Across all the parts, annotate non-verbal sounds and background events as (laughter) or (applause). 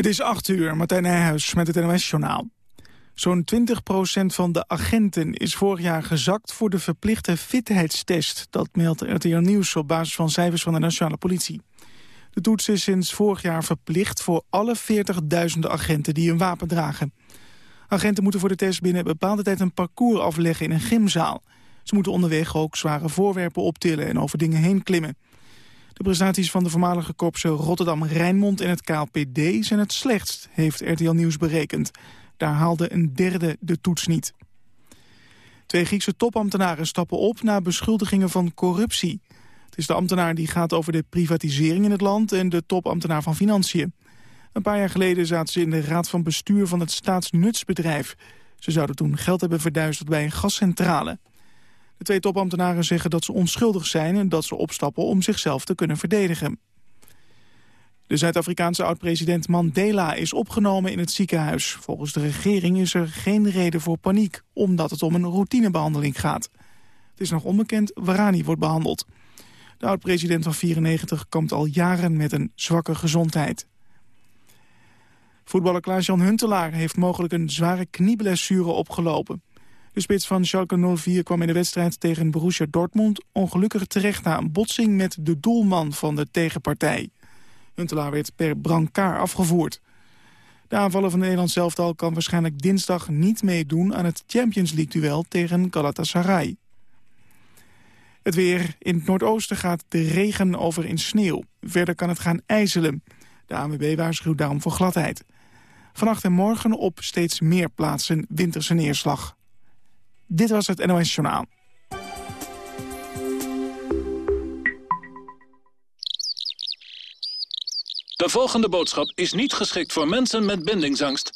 Het is 8 uur, Martijn Nijhuis met het NOS-journaal. Zo'n 20% van de agenten is vorig jaar gezakt voor de verplichte fitheidstest. Dat meldt RTL Nieuws op basis van cijfers van de Nationale Politie. De toets is sinds vorig jaar verplicht voor alle 40.000 agenten die een wapen dragen. Agenten moeten voor de test binnen bepaalde tijd een parcours afleggen in een gymzaal. Ze moeten onderweg ook zware voorwerpen optillen en over dingen heen klimmen. De prestaties van de voormalige korpsen Rotterdam-Rijnmond en het KLPD zijn het slechtst, heeft RTL Nieuws berekend. Daar haalde een derde de toets niet. Twee Griekse topambtenaren stappen op na beschuldigingen van corruptie. Het is de ambtenaar die gaat over de privatisering in het land en de topambtenaar van Financiën. Een paar jaar geleden zaten ze in de raad van bestuur van het staatsnutsbedrijf. Ze zouden toen geld hebben verduisterd bij een gascentrale. De twee topambtenaren zeggen dat ze onschuldig zijn... en dat ze opstappen om zichzelf te kunnen verdedigen. De Zuid-Afrikaanse oud-president Mandela is opgenomen in het ziekenhuis. Volgens de regering is er geen reden voor paniek... omdat het om een routinebehandeling gaat. Het is nog onbekend waaraan hij wordt behandeld. De oud-president van 94 kampt al jaren met een zwakke gezondheid. Voetballer Klaas-Jan Huntelaar heeft mogelijk een zware knieblessure opgelopen. De spits van Schalke 04 kwam in de wedstrijd tegen Borussia Dortmund... ongelukkig terecht na een botsing met de doelman van de tegenpartij. Huntelaar werd per brancard afgevoerd. De aanvaller van de Nederlands elftal kan waarschijnlijk dinsdag niet meedoen... aan het Champions League-duel tegen Galatasaray. Het weer. In het noordoosten gaat de regen over in sneeuw. Verder kan het gaan ijzelen. De ANWB waarschuwt daarom voor gladheid. Vannacht en morgen op steeds meer plaatsen winterse neerslag. Dit was het NOS Journaal. De volgende boodschap is niet geschikt voor mensen met bindingsangst.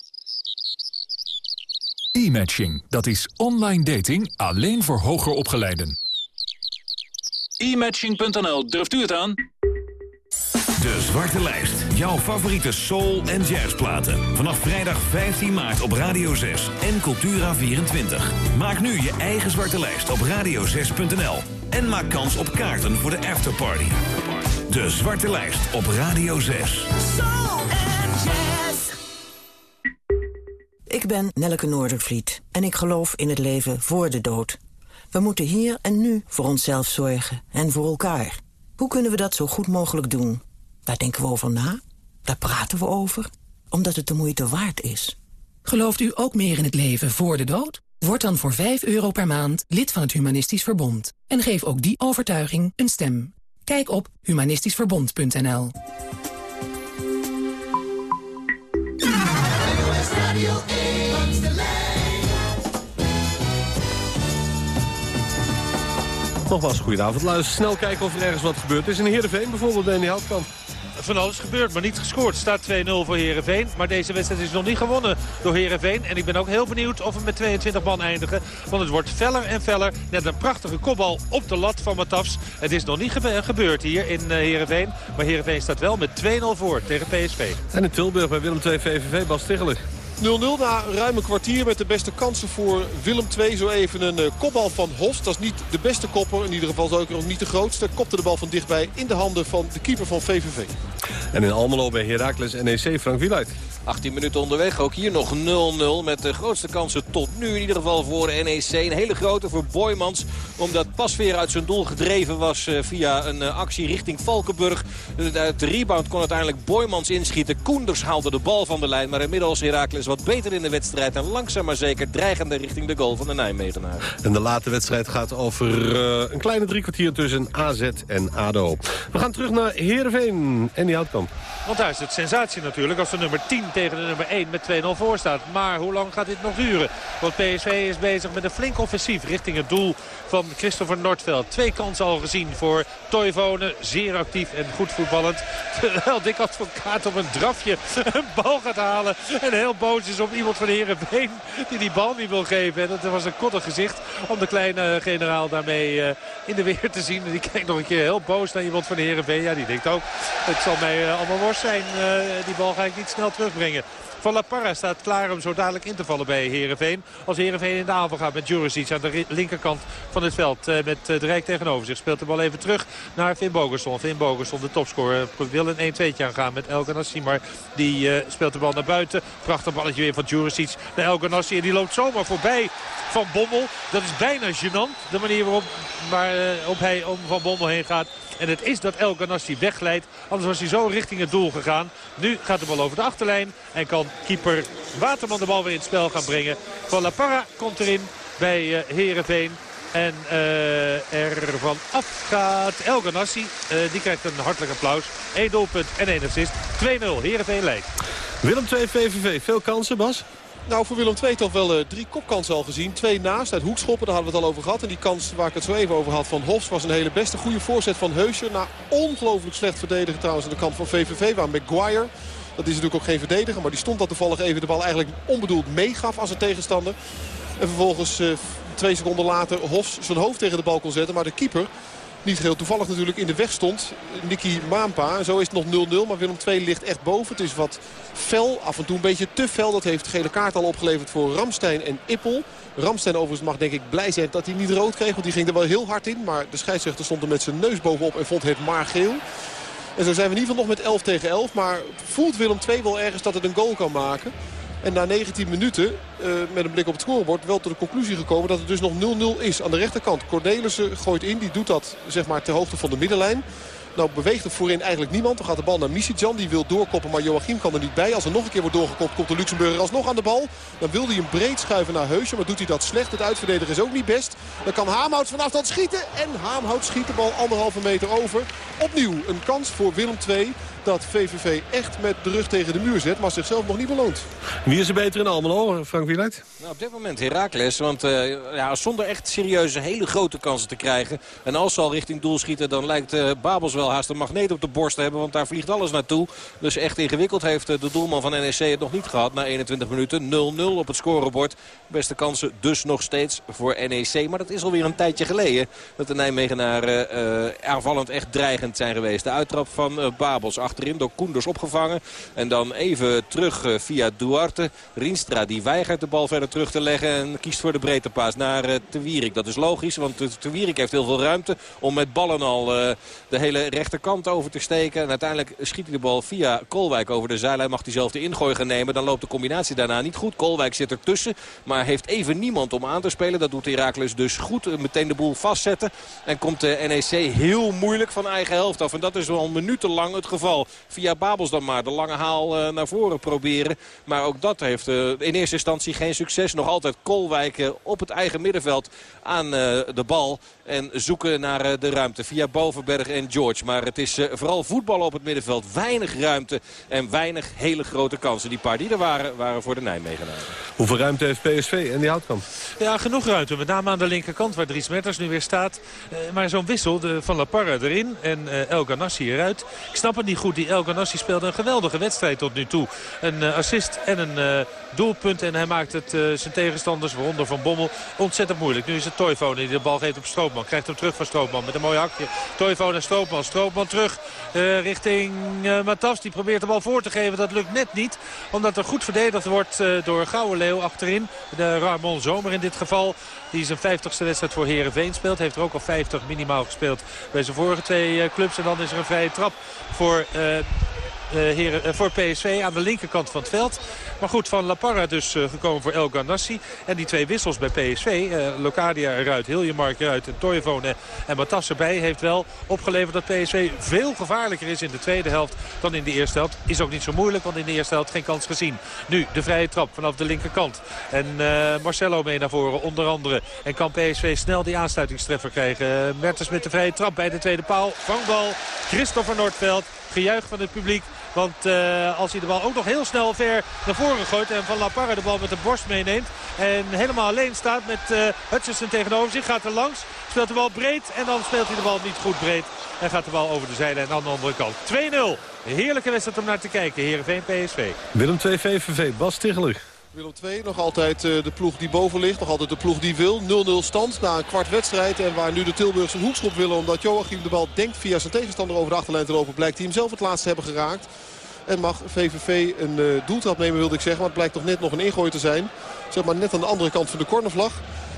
E-matching, dat is online dating alleen voor hoger opgeleiden. E-matching.nl, durft u het aan? De Zwarte Lijst. Jouw favoriete soul- en jazzplaten. Vanaf vrijdag 15 maart op Radio 6 en Cultura24. Maak nu je eigen Zwarte Lijst op radio6.nl. En maak kans op kaarten voor de afterparty. De Zwarte Lijst op Radio 6. Soul and jazz. Ik ben Nelleke Noordervliet en ik geloof in het leven voor de dood. We moeten hier en nu voor onszelf zorgen en voor elkaar. Hoe kunnen we dat zo goed mogelijk doen? Daar denken we over na. Daar praten we over. Omdat het de moeite waard is. Gelooft u ook meer in het leven voor de dood? Word dan voor 5 euro per maand lid van het Humanistisch Verbond. En geef ook die overtuiging een stem. Kijk op humanistischverbond.nl Nogmaals, goedenavond. Luister snel kijken of er ergens wat gebeurd is. In Heerenveen bijvoorbeeld bij die Houtkamp van alles gebeurd, maar niet gescoord. Staat 2-0 voor Herenveen. Maar deze wedstrijd is nog niet gewonnen door Herenveen. En ik ben ook heel benieuwd of we met 22 man eindigen. Want het wordt feller en feller. Net een prachtige kopbal op de lat van Matafs. Het is nog niet gebeurd hier in Herenveen. Maar Herenveen staat wel met 2-0 voor tegen PSV. En in Tilburg bij Willem II VVV, Bas Tichelen. 0-0 na ruim een kwartier met de beste kansen voor Willem II. Zo even een uh, kopbal van Hos. Dat is niet de beste kopper. In ieder geval is ook niet de grootste. Kopte de bal van dichtbij in de handen van de keeper van VVV. En in Almelo bij Heracles NEC Frank Wieluid. 18 minuten onderweg. Ook hier nog 0-0 met de grootste kansen tot nu. In ieder geval voor NEC. Een hele grote voor Boymans. Omdat Pasveer uit zijn doel gedreven was eh, via een eh, actie richting Valkenburg. De rebound kon uiteindelijk Boymans inschieten. Koenders haalde de bal van de lijn. Maar inmiddels Heracles wat beter in de wedstrijd. En langzaam maar zeker dreigende richting de goal van de Nijmegenaar. En de late wedstrijd gaat over uh, een kleine drie kwartier tussen AZ en ADO. We gaan terug naar Heerenveen en die houtkamp. Want daar is het sensatie natuurlijk als de nummer 10 tegen de nummer 1 met 2-0 voor staat. Maar hoe lang gaat dit nog duren? Want PSV is bezig met een flink offensief richting het doel van Christopher Nordveld. Twee kansen al gezien voor Toivonen. Zeer actief en goed voetballend. (laughs) Terwijl Dick Advocaat op een drafje een bal gaat halen. En heel boos is op iemand van Herenveen die die bal niet wil geven. En dat was een kottig gezicht om de kleine generaal daarmee in de weer te zien. En die kijkt nog een keer heel boos naar iemand van Herenveen. Ja, die denkt ook, het zal mij allemaal worst zijn. die bal ga ik niet snel terugbrengen. Van La Parra staat klaar om zo dadelijk in te vallen bij Herenveen. Als Herenveen in de aanval gaat met Juricic aan de linkerkant van het veld. Eh, met eh, de Rijk tegenover zich. Speelt de bal even terug naar Finn Bogerson. Finn Bogerson, de topscorer, wil een 1-2'tje aangaan met El Ganassi. Maar die uh, speelt de bal naar buiten. Prachtig balletje weer van Juricic naar El Ganassi. En die loopt zomaar voorbij van Bommel. Dat is bijna gênant. De manier waarop uh, op hij om Van Bommel heen gaat. En het is dat El Ganassi wegleidt. Anders was hij zo richting het doel gegaan. Nu gaat de bal over de achterlijn. En kan keeper Waterman de bal weer in het spel gaan brengen. Van La Parra komt erin bij uh, Heerenveen. En uh, er van af gaat El Ganassi. Die krijgt een hartelijk applaus. 1 doelpunt en 1 assist. 2-0. Heerenveen leidt. Willem 2 VVV. Veel kansen, Bas? Nou, voor Willem II toch wel uh, drie kopkansen al gezien. Twee naast uit hoekschoppen, daar hadden we het al over gehad. En die kans waar ik het zo even over had van Hofs was een hele beste. Goede voorzet van Heuscher. Na ongelooflijk slecht verdedigen trouwens aan de kant van VVV. Waar Maguire, dat is natuurlijk ook geen verdediger. Maar die stond dat toevallig even de bal eigenlijk onbedoeld meegaf als een tegenstander. En vervolgens uh, twee seconden later Hofs zijn hoofd tegen de bal kon zetten. Maar de keeper niet heel toevallig natuurlijk in de weg stond. Nicky Maampa. En zo is het nog 0-0. Maar Willem II ligt echt boven. Het is wat fel. Af en toe een beetje te fel. Dat heeft gele kaart al opgeleverd voor Ramstein en Ippel. Ramstein overigens mag denk ik blij zijn dat hij niet rood kreeg. Want die ging er wel heel hard in. Maar de scheidsrechter stond er met zijn neus bovenop en vond het maar geel. En zo zijn we in ieder geval nog met 11 tegen 11. Maar voelt Willem II wel ergens dat het een goal kan maken. En na 19 minuten, uh, met een blik op het scorebord, wel tot de conclusie gekomen dat het dus nog 0-0 is. Aan de rechterkant, Cornelissen gooit in. Die doet dat zeg maar ter hoogte van de middenlijn. Nou beweegt er voorin eigenlijk niemand. Dan gaat de bal naar Misitjan. Die wil doorkoppen, maar Joachim kan er niet bij. Als er nog een keer wordt doorgekopt, komt de Luxemburger alsnog aan de bal. Dan wil hij hem breed schuiven naar Heusje. Maar doet hij dat slecht. Het uitverdedigen is ook niet best. Dan kan Haamhout vanaf dat schieten. En Haamhout schiet de bal anderhalve meter over. Opnieuw een kans voor Willem II dat VVV echt met de rug tegen de muur zet, maar zichzelf nog niet beloont. Wie is er beter in Almelo, Frank Wieluid? Nou, op dit moment Herakles, want uh, ja, zonder echt serieuze hele grote kansen te krijgen. En als ze al richting doel schieten, dan lijkt uh, Babels wel haast een magneet op de borst te hebben, want daar vliegt alles naartoe. Dus echt ingewikkeld heeft uh, de doelman van NEC het nog niet gehad na 21 minuten. 0-0 op het scorebord. Beste kansen dus nog steeds voor NEC. Maar dat is alweer een tijdje geleden dat de Nijmegenaren aanvallend echt dreigend zijn geweest. De uittrap van Babels achterin door Koenders opgevangen. En dan even terug eh, via Duarte. Rienstra die weigert de bal verder terug te leggen en kiest voor de breedtepaas naar uh, Te Wierik. Dat is logisch, want Te Wierik heeft heel veel ruimte om met ballen al uh, de hele rechterkant over te steken. En uiteindelijk schiet hij de bal via Kolwijk over de zijlijn. Mag hij zelf de ingooi gaan nemen. Dan loopt de combinatie daarna niet goed. Kolwijk zit ertussen, maar heeft even niemand om aan te spelen. Dat doet Herakles dus goed. Meteen de boel vastzetten. En komt de NEC heel moeilijk van eigen helft af. En dat is al minutenlang het geval via Babels dan maar de lange haal uh, naar voren proberen. Maar ook dat heeft uh, in eerste instantie geen succes. Nog altijd Kolwijk uh, op het eigen middenveld aan de bal. En zoeken naar de ruimte via Bovenberg en George. Maar het is vooral voetballen op het middenveld. Weinig ruimte en weinig hele grote kansen. Die paar die er waren, waren voor de Nijmegenaren. Hoeveel ruimte heeft PSV en die Houtkamp? Ja, genoeg ruimte. Met name aan de linkerkant waar Dries Mertens nu weer staat. maar zo'n wissel de, van La Parra erin en El Ganassi eruit. Ik snap het niet goed. Die El Ganassi speelde een geweldige wedstrijd tot nu toe. Een uh, assist en een uh, doelpunt. En hij maakt het uh, zijn tegenstanders, waaronder Van Bommel, ontzettend moeilijk. Nu is het Toivonen die de bal geeft op Stroopman. Krijgt hem terug van Stroopman met een mooi hakje. Toivonen en Stroopman. Stroopman terug richting Matas. Die probeert de bal voor te geven. Dat lukt net niet. Omdat er goed verdedigd wordt door Gouwe Leeuw achterin. De Ramon Zomer in dit geval. Die zijn 50ste wedstrijd voor Herenveen speelt. Heeft er ook al 50 minimaal gespeeld bij zijn vorige twee clubs. En dan is er een vrije trap voor uh, heren, uh, voor PSV aan de linkerkant van het veld. Maar goed, van La Parra dus uh, gekomen voor El Ganassi. En die twee wissels bij PSV, Locadia eruit, Hiljemark eruit en Toivonen en Matas erbij... heeft wel opgeleverd dat PSV veel gevaarlijker is in de tweede helft dan in de eerste helft. Is ook niet zo moeilijk, want in de eerste helft geen kans gezien. Nu de vrije trap vanaf de linkerkant. En Marcelo mee naar voren, onder andere. En kan PSV snel die aansluitingstreffer krijgen. Mertens met de vrije trap bij de tweede paal. Vangbal, Christopher Noordveld gejuich van het publiek. Want uh, als hij de bal ook nog heel snel ver naar voren gooit. En Van La Parra de bal met de borst meeneemt. En helemaal alleen staat met uh, Hutchinson tegenover zich. Gaat er langs. Speelt de bal breed. En dan speelt hij de bal niet goed breed. En gaat de bal over de zijde en aan de andere kant. 2-0. Heerlijke wedstrijd om naar te kijken. Heerenveen PSV. Willem 2 VVV. Bas Ticheler. Willem 2 nog altijd de ploeg die boven ligt. Nog altijd de ploeg die wil. 0-0 stand na een kwart wedstrijd. En waar nu de Tilburgse hoekschop willen. Omdat Joachim de bal denkt via zijn tegenstander over de achterlijn te lopen. Blijkt hij hem zelf het laatste hebben geraakt. En mag VVV een uh, doeltrap nemen wilde ik zeggen. Maar het blijkt toch net nog een ingooi te zijn. Zeg maar net aan de andere kant van de cornervlag.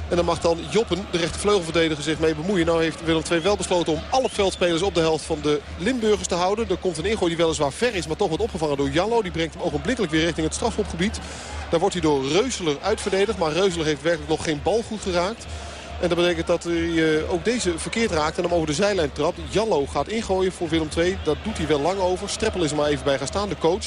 En dan mag dan Joppen, de rechtervleugelverdediger, zich mee bemoeien. Nou heeft Willem II wel besloten om alle veldspelers op de helft van de Limburgers te houden. Er komt een ingooi die weliswaar ver is, maar toch wordt opgevangen door Jallo. Die brengt hem ogenblikkelijk weer richting het strafhofgebied. Daar wordt hij door Reuzeler uitverdedigd. Maar Reuzeler heeft werkelijk nog geen bal goed geraakt. En dat betekent dat hij ook deze verkeerd raakt en hem over de zijlijn trapt. Jallo gaat ingooien voor Willem II. Dat doet hij wel lang over. Streppel is er maar even bij gaan staan, de coach.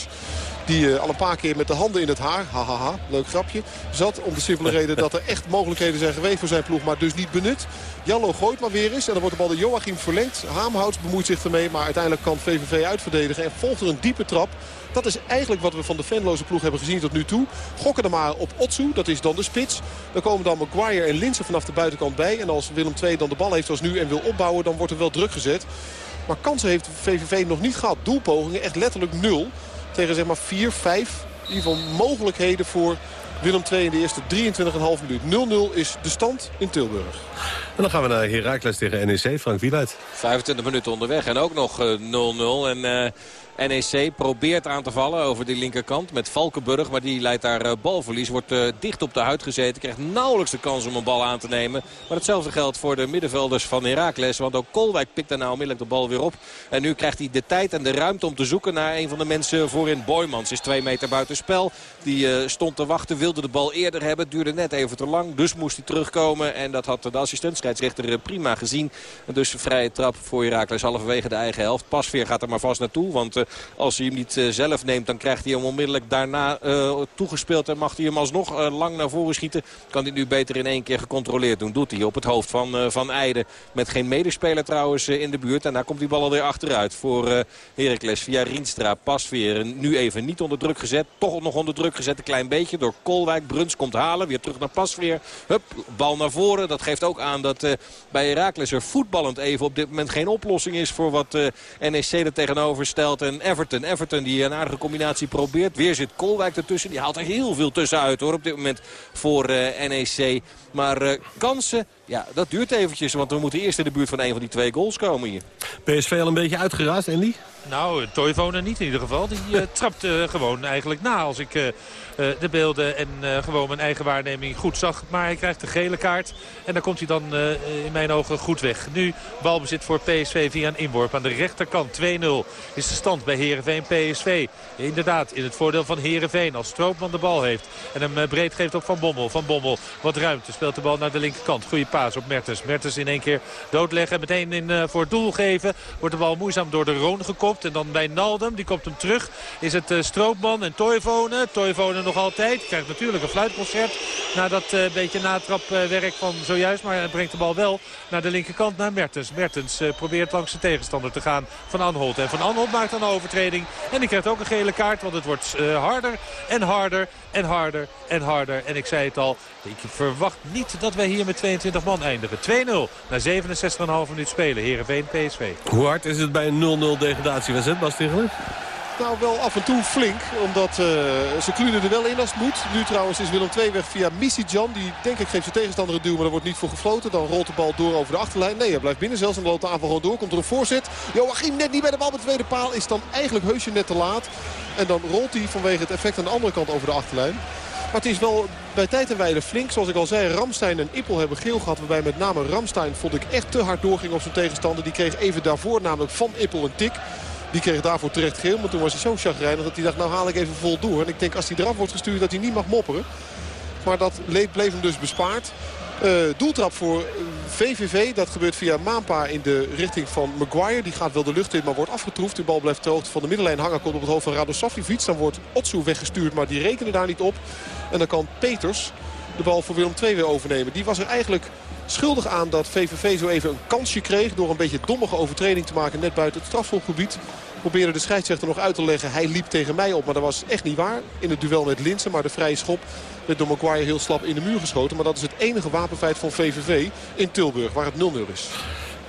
Die uh, al een paar keer met de handen in het haar, hahaha, leuk grapje, zat. Om de simpele reden dat er echt mogelijkheden zijn geweest voor zijn ploeg, maar dus niet benut. Jallo gooit maar weer eens en dan wordt de bal de Joachim verlengd. Haamhouts bemoeit zich ermee, maar uiteindelijk kan VVV uitverdedigen. En volgt er een diepe trap. Dat is eigenlijk wat we van de fanloze ploeg hebben gezien tot nu toe. Gokken er maar op Otsu, dat is dan de spits. Dan komen dan Maguire en Linsen vanaf de buitenkant bij. En als Willem II dan de bal heeft zoals nu en wil opbouwen, dan wordt er wel druk gezet. Maar kansen heeft VVV nog niet gehad. Doelpogingen echt letterlijk nul. Tegen zeg maar 4, 5 in ieder geval mogelijkheden voor Willem II in de eerste 23,5 minuut. 0-0 is de stand in Tilburg. En dan gaan we naar Heracles tegen NEC. Frank Wieluid. 25 minuten onderweg en ook nog 0-0. Uh, en... Uh... NEC probeert aan te vallen over die linkerkant met Valkenburg. Maar die leidt daar balverlies. Wordt uh, dicht op de huid gezeten. Krijgt nauwelijks de kans om een bal aan te nemen. Maar hetzelfde geldt voor de middenvelders van Heracles. Want ook Kolwijk pikt daar nou onmiddellijk de bal weer op. En nu krijgt hij de tijd en de ruimte om te zoeken naar een van de mensen voorin. Boymans is twee meter buiten spel. Die uh, stond te wachten, wilde de bal eerder hebben. Duurde net even te lang. Dus moest hij terugkomen. En dat had de assistent prima gezien. En dus vrije trap voor Heracles halverwege de eigen helft. Pasveer gaat er maar vast naartoe. Want als hij hem niet uh, zelf neemt, dan krijgt hij hem onmiddellijk daarna uh, toegespeeld. En mag hij hem alsnog uh, lang naar voren schieten. Kan hij nu beter in één keer gecontroleerd doen. Doet hij op het hoofd van, van Eide. Met geen medespeler trouwens in de buurt. En daar komt die bal alweer achteruit voor Heracles. Via Rienstra. Pas weer nu even niet onder druk gezet. Toch nog onder druk gezet. Een klein beetje door Kolwijk. Bruns komt halen. Weer terug naar Pasveer. Hup, bal naar voren. Dat geeft ook aan dat bij Heracles er voetballend even op dit moment geen oplossing is voor wat NEC er tegenover stelt. Everton. Everton die een aardige combinatie probeert. Weer zit Kolwijk ertussen. Die haalt er heel veel tussenuit hoor op dit moment voor uh, NEC. Maar uh, kansen, ja, dat duurt eventjes. Want we moeten eerst in de buurt van een van die twee goals komen hier. PSV al een beetje uitgeraasd, Andy? Nou, Toivonen niet in ieder geval. Die uh, (laughs) trapt uh, gewoon eigenlijk na als ik uh, de beelden en gewoon mijn eigen waarneming goed zag. Maar hij krijgt de gele kaart en dan komt hij dan in mijn ogen goed weg. Nu balbezit voor PSV via een inworp aan de rechterkant. 2-0 is de stand bij Heerenveen PSV. Inderdaad, in het voordeel van Heerenveen als Stroopman de bal heeft. En hem breed geeft op Van Bommel. Van Bommel, wat ruimte, speelt de bal naar de linkerkant. Goeie op Mertens. Mertens in één keer doodleggen en meteen in, voor het doel geven. Wordt de bal moeizaam door de Roon gekopt. En dan bij Naldum, die komt hem terug, is het uh, Stroopman en Toivonen. Toivonen nog altijd. Krijgt natuurlijk een fluitconcert na dat uh, beetje natrapwerk van zojuist. Maar hij brengt de bal wel naar de linkerkant naar Mertens. Mertens probeert langs de tegenstander te gaan van Anholt. En Van Anholt maakt dan een overtreding. En die krijgt ook een gele kaart, want het wordt harder en harder en harder en harder. En ik zei het al, ik verwacht niet dat wij hier met 22 man eindigen. 2-0 na 67,5 minuut spelen. Heerenveen PSV. Hoe hard is het bij een 0-0 degradatiewedstrijd, Bas Tichelen? Nou, wel af en toe flink. Omdat uh, ze klunen er wel in als het moet. Nu trouwens is Willem II weg via Jan. Die denk ik geeft zijn tegenstander een duw, maar er wordt niet voor gefloten. Dan rolt de bal door over de achterlijn. Nee, hij blijft binnen zelfs en loopt de aanval gewoon door. Komt er een voorzet. Joachim net niet bij de bal met de tweede paal. Is dan eigenlijk heusje net te laat. En dan rolt hij vanwege het effect aan de andere kant over de achterlijn. Maar het is wel bij tijd en wijle flink. Zoals ik al zei, Ramstein en Ippel hebben geel gehad. Waarbij met name Ramstein vond ik echt te hard doorging op zijn tegenstander. Die kreeg even daarvoor namelijk van Ippel een tik. Die kreeg daarvoor terecht geel. Maar toen was hij zo chagrijnig dat hij dacht, nou haal ik even vol door. En ik denk als hij eraf wordt gestuurd dat hij niet mag mopperen. Maar dat bleef hem dus bespaard. Uh, doeltrap voor VVV. Dat gebeurt via Maanpa in de richting van Maguire. Die gaat wel de lucht in, maar wordt afgetroefd. De bal blijft ter hoogte van de middenlijn hangen. Komt op het hoofd van Radosavljevic. Dan wordt Otsu weggestuurd, maar die rekenen daar niet op. En dan kan Peters de bal voor Willem II weer overnemen. Die was er eigenlijk schuldig aan dat VVV zo even een kansje kreeg... door een beetje dommige overtreding te maken net buiten het strafschopgebied. Probeerde de scheidsrechter nog uit te leggen. Hij liep tegen mij op, maar dat was echt niet waar. In het duel met Linsen, maar de vrije schop werd door Maguire heel slap in de muur geschoten. Maar dat is het enige wapenfeit van VVV in Tilburg, waar het 0-0 is.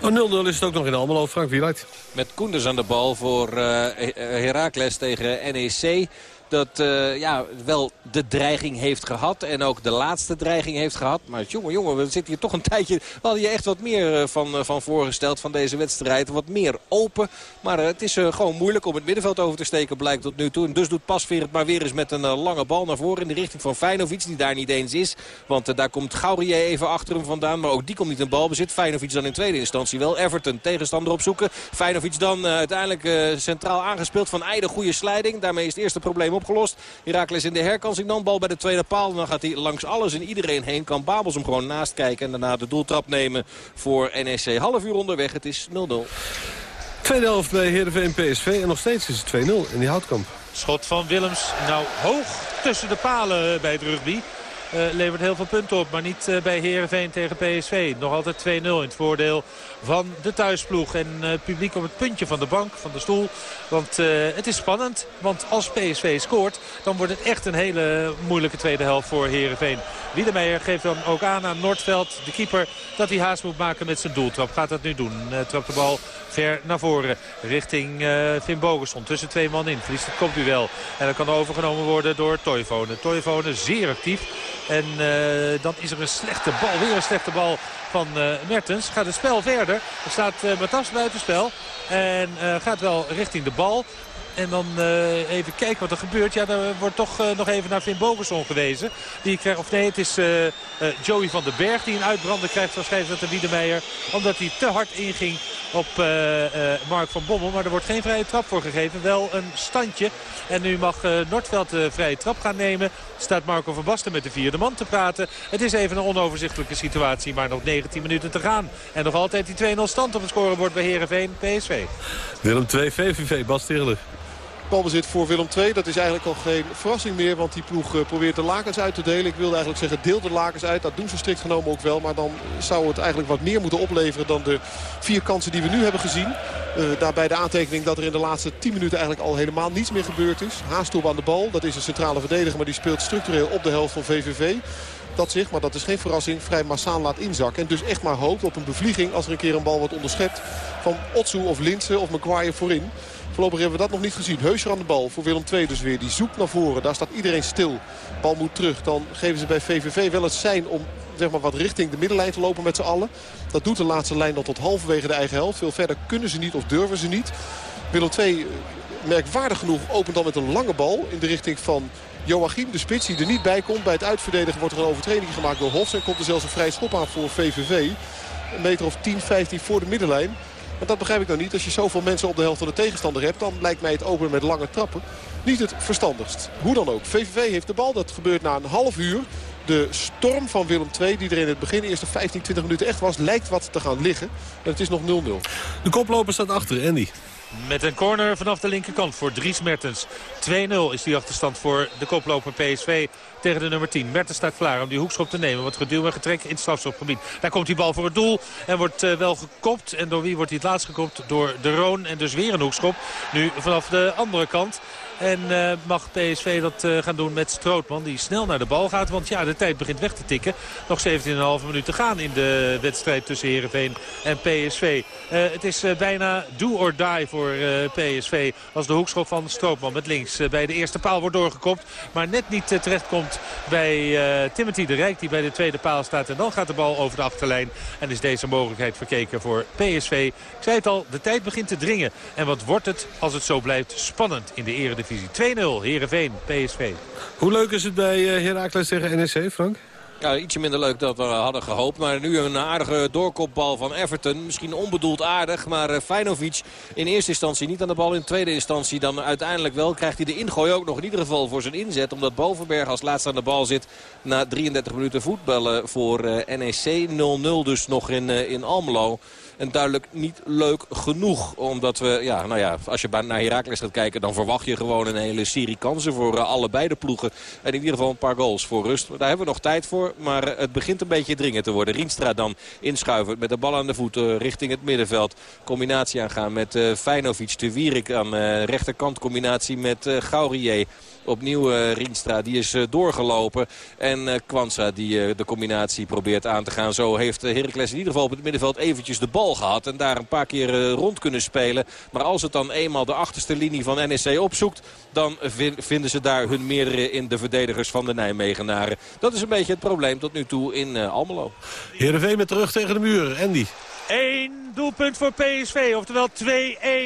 Oh, 0-0 is het ook nog in Almelo, Frank Wieluid. Met Koenders aan de bal voor uh, Heracles tegen NEC dat uh, ja, wel de dreiging heeft gehad. En ook de laatste dreiging heeft gehad. Maar jongen, jongen, we zitten hier toch een (laughs) tijdje... We hadden je echt wat meer van, van voorgesteld van deze wedstrijd. Wat meer open. Maar het is gewoon moeilijk om het middenveld over te steken blijkt tot nu toe. En dus doet Pasveer het maar weer eens met een lange bal naar voren. In de richting van Feinovic, die daar niet eens is. Want daar komt Gaurier even achter hem vandaan. Maar ook die komt niet in balbezit. Feinovic dan in tweede instantie wel. Everton tegenstander opzoeken. Feinovic dan uiteindelijk centraal aangespeeld van Eide. Goede slijding. Daarmee is het eerste probleem opgelost. Herakles in de herkansing dan. Bal bij de tweede paal. En dan gaat hij langs alles en iedereen heen. Kan Babels hem gewoon naast kijken. En daarna de doeltrap nemen voor NEC. Half uur onderweg. Het is 0-0. Tweede helft bij Heerenveen PSV. En nog steeds is het 2-0 in die houtkamp. Schot van Willems. Nou hoog tussen de palen bij het rugby. Uh, levert heel veel punten op. Maar niet uh, bij Heerenveen tegen PSV. Nog altijd 2-0 in het voordeel van de thuisploeg. En uh, publiek op het puntje van de bank, van de stoel. Want het is spannend. Want als PSV scoort, dan wordt het echt een hele moeilijke tweede helft voor Heerenveen. Wiedemeijer geeft dan ook aan aan Noordveld, de keeper, dat hij haast moet maken met zijn doeltrap. Gaat dat nu doen. trapt de bal ver naar voren. Richting uh, Finn Bogerson. Tussen twee man in. Verliest het wel. En dat kan overgenomen worden door Toivonen. Toivonen zeer actief. En uh, dan is er een slechte bal. Weer een slechte bal van uh, Mertens. Gaat het spel verder. Er staat uh, Matas buitenspel. En gaat wel richting de bal. En dan uh, even kijken wat er gebeurt. Ja, er wordt toch uh, nog even naar Finn Bogerson gewezen. Die krijgt, of nee, het is uh, Joey van den Berg die een uitbrander krijgt van scheidsrechter Wiedemeijer. Omdat hij te hard inging op Mark van Bommel. Maar er wordt geen vrije trap voor gegeven. Wel een standje. En nu mag Noordveld de vrije trap gaan nemen. Staat Marco van Basten met de vierde man te praten. Het is even een onoverzichtelijke situatie. Maar nog 19 minuten te gaan. En nog altijd die 2-0 stand op het scorebord bij Heerenveen PSV. Willem 2 VVV, Bas. Balbezit voor Willem II. Dat is eigenlijk al geen verrassing meer. Want die ploeg uh, probeert de lakens uit te delen. Ik wilde eigenlijk zeggen deel de lakens uit. Dat doen ze strikt genomen ook wel. Maar dan zou het eigenlijk wat meer moeten opleveren dan de vier kansen die we nu hebben gezien. Uh, daarbij de aantekening dat er in de laatste 10 minuten eigenlijk al helemaal niets meer gebeurd is. Haastorp aan de bal. Dat is een centrale verdediger. Maar die speelt structureel op de helft van VVV dat zich, maar dat is geen verrassing, vrij massaal laat inzakken. En dus echt maar hoopt op een bevlieging als er een keer een bal wordt onderschept van Otsu of Linsen of Maguire voorin. Voorlopig hebben we dat nog niet gezien. Heuscher aan de bal voor Willem II dus weer. Die zoekt naar voren. Daar staat iedereen stil. Bal moet terug. Dan geven ze bij VVV wel het zijn om zeg maar, wat richting de middenlijn te lopen met z'n allen. Dat doet de laatste lijn dan tot halverwege de eigen helft. Veel verder kunnen ze niet of durven ze niet. Willem II merkwaardig genoeg opent dan met een lange bal in de richting van Joachim, de spits, die er niet bij komt. Bij het uitverdedigen wordt er een overtreding gemaakt door Hofs. En komt er zelfs een vrij schop aan voor VVV. Een meter of 10, 15 voor de middenlijn. Maar dat begrijp ik nou niet. Als je zoveel mensen op de helft van de tegenstander hebt... dan lijkt mij het openen met lange trappen niet het verstandigst. Hoe dan ook. VVV heeft de bal. Dat gebeurt na een half uur. De storm van Willem II, die er in het begin eerste 15, 20 minuten echt was... lijkt wat te gaan liggen. En het is nog 0-0. De koploper staat achter, Andy. Met een corner vanaf de linkerkant voor Dries Mertens. 2-0 is die achterstand voor de koploper PSV tegen de nummer 10. Mertens staat klaar om die hoekschop te nemen. Wat geduw en getrek in het strafschopgebied. Daar komt die bal voor het doel en wordt uh, wel gekopt. En door wie wordt hij het laatst gekopt? Door de Roon en dus weer een hoekschop. Nu vanaf de andere kant. En uh, mag PSV dat uh, gaan doen met Strootman die snel naar de bal gaat. Want ja, de tijd begint weg te tikken. Nog 17,5 minuten gaan in de wedstrijd tussen Heerenveen en PSV. Uh, het is bijna do or die voor PSV. Als de hoekschop van Strootman met links bij de eerste paal wordt doorgekopt. Maar net niet terecht komt bij Timothy de Rijk die bij de tweede paal staat. En dan gaat de bal over de achterlijn. En is deze mogelijkheid verkeken voor PSV. Ik zei het al, de tijd begint te dringen. En wat wordt het als het zo blijft spannend in de eredivisie. 2-0, Heerenveen, PSV. Hoe leuk is het bij uh, Heracles tegen NEC, Frank? Ja, ietsje minder leuk dan we hadden gehoopt. Maar nu een aardige doorkopbal van Everton. Misschien onbedoeld aardig, maar uh, Feinovic in eerste instantie niet aan de bal. In tweede instantie dan uiteindelijk wel. Krijgt hij de ingooi ook nog in ieder geval voor zijn inzet. Omdat Bovenberg als laatste aan de bal zit na 33 minuten voetballen voor uh, NEC. 0-0 dus nog in, uh, in Almelo. En duidelijk niet leuk genoeg. Omdat we, ja, nou ja, als je naar Heracles gaat kijken... dan verwacht je gewoon een hele serie kansen voor allebei de ploegen. En in ieder geval een paar goals voor rust. Daar hebben we nog tijd voor. Maar het begint een beetje dringend te worden. Rienstra dan inschuiven met de bal aan de voeten richting het middenveld. Combinatie aangaan met uh, Feinovic. De Wierik aan uh, rechterkant combinatie met uh, Gaurier. Opnieuw uh, Rienstra, die is uh, doorgelopen. En uh, Kwanza die de combinatie probeert aan te gaan. Zo heeft Heracles in ieder geval op het middenveld eventjes de bal gehad. En daar een paar keer rond kunnen spelen. Maar als het dan eenmaal de achterste linie van NEC opzoekt... dan vinden ze daar hun meerdere in de verdedigers van de Nijmegenaren. Dat is een beetje het probleem tot nu toe in Almelo. Heerenveen met terug tegen de muur. Andy. Eén doelpunt voor PSV, oftewel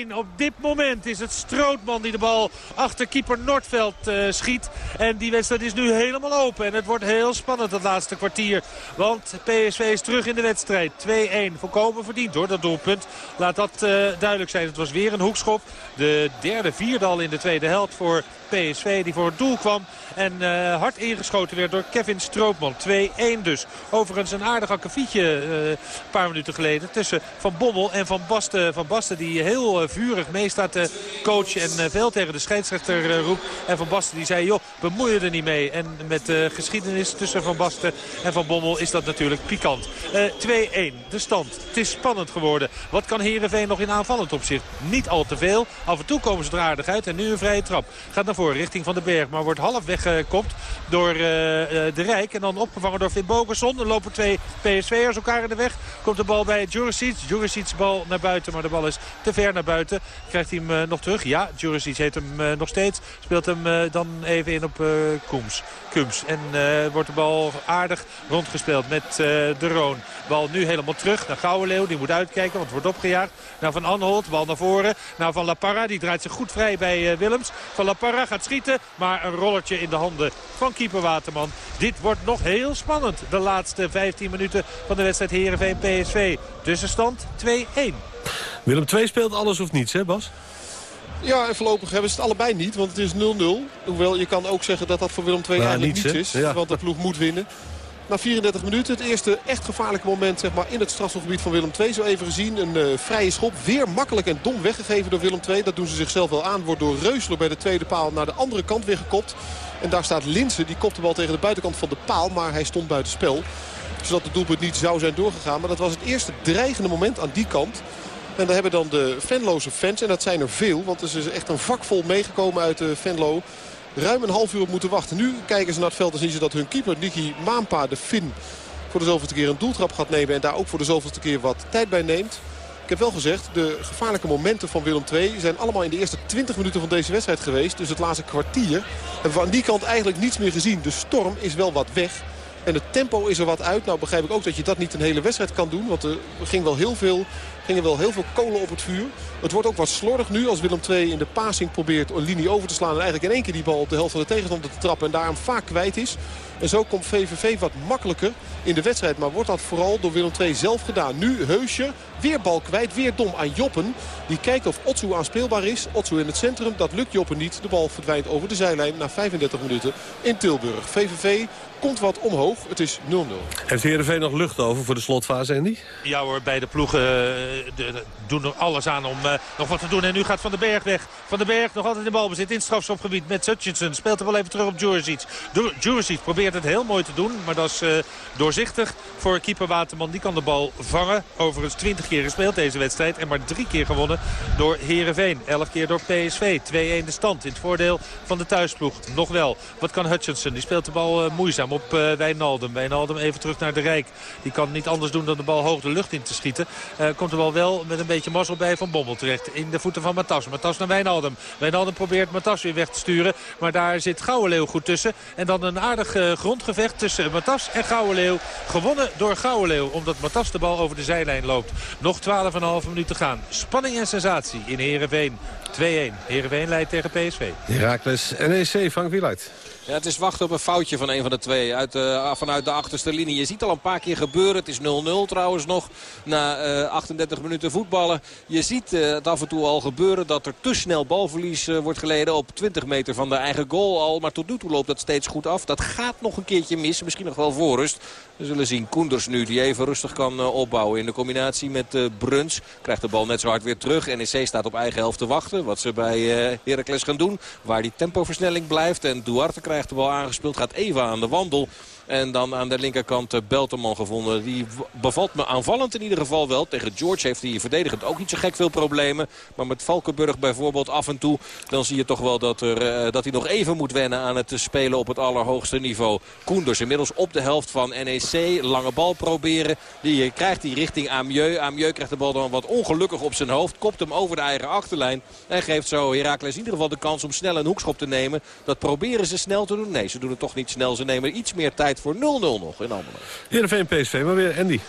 2-1. Op dit moment is het Strootman die de bal achter keeper Noordveld uh, schiet. En die wedstrijd is nu helemaal open. En het wordt heel spannend het laatste kwartier. Want PSV is terug in de wedstrijd. 2-1. Volkomen verdiend hoor, dat doelpunt. Laat dat uh, duidelijk zijn. Het was weer een hoekschop. De derde, vierde al in de tweede helft voor PSV die voor het doel kwam. En uh, hard ingeschoten werd door Kevin Stroopman. 2-1 dus. Overigens een aardig akkefietje uh, een paar minuten geleden. Tussen Van Bommel en Van Basten. Van Basten die heel uh, vurig mee staat te coachen. En veel tegen de scheidsrechter roept. En Van Basten die zei joh bemoei je er niet mee. En met de geschiedenis tussen Van Basten en Van Bommel is dat natuurlijk pikant. 2-1 de stand. Het is spannend geworden. Wat kan Heerenveen nog in aanvallend opzicht? Niet al te veel. Af en toe komen ze er aardig uit. En nu een vrije trap. Gaat naar voren richting Van den Berg. Maar wordt half weggekopt door uh, de Rijk. En dan opgevangen door Finn Bogerson. Dan lopen twee PSV'ers elkaar in de weg. Komt de bal bij Juricic. Juricic bal naar buiten. Maar de bal is te ver naar buiten. Krijgt hij hem uh, nog terug? Ja, Juricic heeft hem nog steeds. Speelt hem dan even in op Koems. Kums. En wordt de bal aardig rondgespeeld met de Roon. Bal nu helemaal terug naar Gouwenleeuw. Die moet uitkijken, want wordt opgejaagd. Naar Van Anholt, bal naar voren. Naar Van La Parra, die draait zich goed vrij bij Willems. Van La Parra gaat schieten. Maar een rollertje in de handen van keeper Waterman. Dit wordt nog heel spannend. De laatste 15 minuten van de wedstrijd Heerenveen-PSV. Tussenstand 2-1. Willem 2 speelt alles of niets, hè Bas? Ja, en voorlopig hebben ze het allebei niet, want het is 0-0. Hoewel, je kan ook zeggen dat dat voor Willem II nou, eigenlijk niets, is. Ja. Want de ploeg moet winnen. Na 34 minuten het eerste echt gevaarlijke moment zeg maar, in het strafschopgebied van Willem II. Zo even gezien een uh, vrije schop. Weer makkelijk en dom weggegeven door Willem II. Dat doen ze zichzelf wel aan. Wordt door Reusler bij de tweede paal naar de andere kant weer gekopt. En daar staat Linsen. Die kopt de bal tegen de buitenkant van de paal. Maar hij stond buiten spel. Zodat het doelpunt niet zou zijn doorgegaan. Maar dat was het eerste dreigende moment aan die kant. En daar hebben dan de Venloze fans, en dat zijn er veel... want er is echt een vak vol meegekomen uit de Venlo ruim een half uur op moeten wachten. Nu kijken ze naar het veld en zien ze dat hun keeper Niki Maampa, de Fin... voor de zoveelste keer een doeltrap gaat nemen. En daar ook voor de zoveelste keer wat tijd bij neemt. Ik heb wel gezegd, de gevaarlijke momenten van Willem II zijn allemaal in de eerste 20 minuten van deze wedstrijd geweest. Dus het laatste kwartier hebben we aan die kant eigenlijk niets meer gezien. De storm is wel wat weg. En het tempo is er wat uit. Nou begrijp ik ook dat je dat niet een hele wedstrijd kan doen. Want er ging wel heel veel, gingen wel heel veel kolen op het vuur. Het wordt ook wat slordig nu als Willem II in de passing probeert een linie over te slaan. En eigenlijk in één keer die bal op de helft van de tegenstander te trappen. En daarom vaak kwijt is. En zo komt VVV wat makkelijker in de wedstrijd. Maar wordt dat vooral door Willem II zelf gedaan. Nu Heusje, weer bal kwijt, weer dom aan Joppen. Die kijkt of Otsu aanspeelbaar is. Otsu in het centrum, dat lukt Joppen niet. De bal verdwijnt over de zijlijn na 35 minuten in Tilburg. VVV komt wat omhoog. Het is 0-0. Heeft Heerenveen nog lucht over voor de slotfase, Andy? Ja hoor, beide ploegen uh, de, de, doen er alles aan om uh, nog wat te doen. En nu gaat Van den Berg weg. Van den Berg nog altijd in balbezit in het strafschopgebied met Hutchinson. Speelt er wel even terug op Juricic. Juricic probeert het heel mooi te doen. Maar dat is uh, doorzichtig voor keeper Waterman. Die kan de bal vangen. Overigens 20 keer gespeeld deze wedstrijd. En maar drie keer gewonnen door Heerenveen. 11 keer door PSV. 2-1 de stand in het voordeel van de thuisploeg. Nog wel. Wat kan Hutchinson? Die speelt de bal moeizaam op uh, Wijnaldum. Wijnaldum even terug naar de Rijk. Die kan niet anders doen dan de bal hoog de lucht in te schieten. Uh, komt de bal wel met een beetje mazzel bij Van Bommel terecht. In de voeten van Matas. Matas naar Wijnaldum. Wijnaldum probeert Matas weer weg te sturen. Maar daar zit Gouwenleeuw goed tussen. En dan een aardig grondgevecht tussen Matas en Gouwenleeuw. Gewonnen door Gouwenleeuw. Omdat Matas de bal over de zijlijn loopt. Nog 12,5 minuten gaan. Spanning en sensatie in Heerenveen. 2-1. Heerenveen leidt tegen PSV. Herakles NEC, Frank Wieluid. Ja, het is wachten op een foutje van een van de twee uit, uh, vanuit de achterste linie. Je ziet al een paar keer gebeuren. Het is 0-0 trouwens nog na uh, 38 25 minuten voetballen. Je ziet het af en toe al gebeuren dat er te snel balverlies wordt geleden op 20 meter van de eigen goal al. Maar tot nu toe loopt dat steeds goed af. Dat gaat nog een keertje mis. Misschien nog wel voor rust. We zullen zien Koenders nu die even rustig kan opbouwen in de combinatie met Bruns. Krijgt de bal net zo hard weer terug. NEC staat op eigen helft te wachten. Wat ze bij Heracles gaan doen. Waar die tempoversnelling blijft. En Duarte krijgt de bal aangespeeld. Gaat even aan de wandel. En dan aan de linkerkant eh, Belterman gevonden. Die bevalt me aanvallend in ieder geval wel. Tegen George heeft hij verdedigend ook niet zo gek veel problemen. Maar met Valkenburg bijvoorbeeld af en toe... dan zie je toch wel dat, er, eh, dat hij nog even moet wennen aan het spelen op het allerhoogste niveau. Koenders inmiddels op de helft van NEC. Lange bal proberen. Die krijgt hij richting Amieux. Amieux krijgt de bal dan wat ongelukkig op zijn hoofd. Kopt hem over de eigen achterlijn. En geeft zo Heracles in ieder geval de kans om snel een hoekschop te nemen. Dat proberen ze snel te doen. Nee, ze doen het toch niet snel. Ze nemen iets meer tijd voor 0-0 nog in Almelo. Heerenveen PSV, maar weer Andy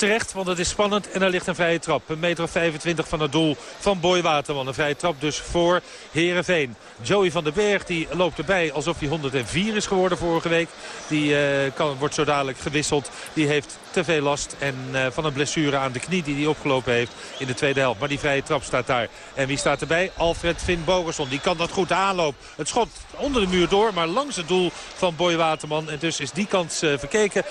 terecht, want het is spannend. En er ligt een vrije trap. Een meter of 25 van het doel van Boy Waterman. Een vrije trap dus voor Herenveen. Joey van den Berg die loopt erbij alsof hij 104 is geworden vorige week. Die uh, kan, wordt zo dadelijk gewisseld. Die heeft te veel last en, uh, van een blessure aan de knie die hij opgelopen heeft in de tweede helft. Maar die vrije trap staat daar. En wie staat erbij? Alfred Finn Bogerson. Die kan dat goed aanloop. Het schot onder de muur door, maar langs het doel van Boy Waterman. En dus is die kans uh, verkeken.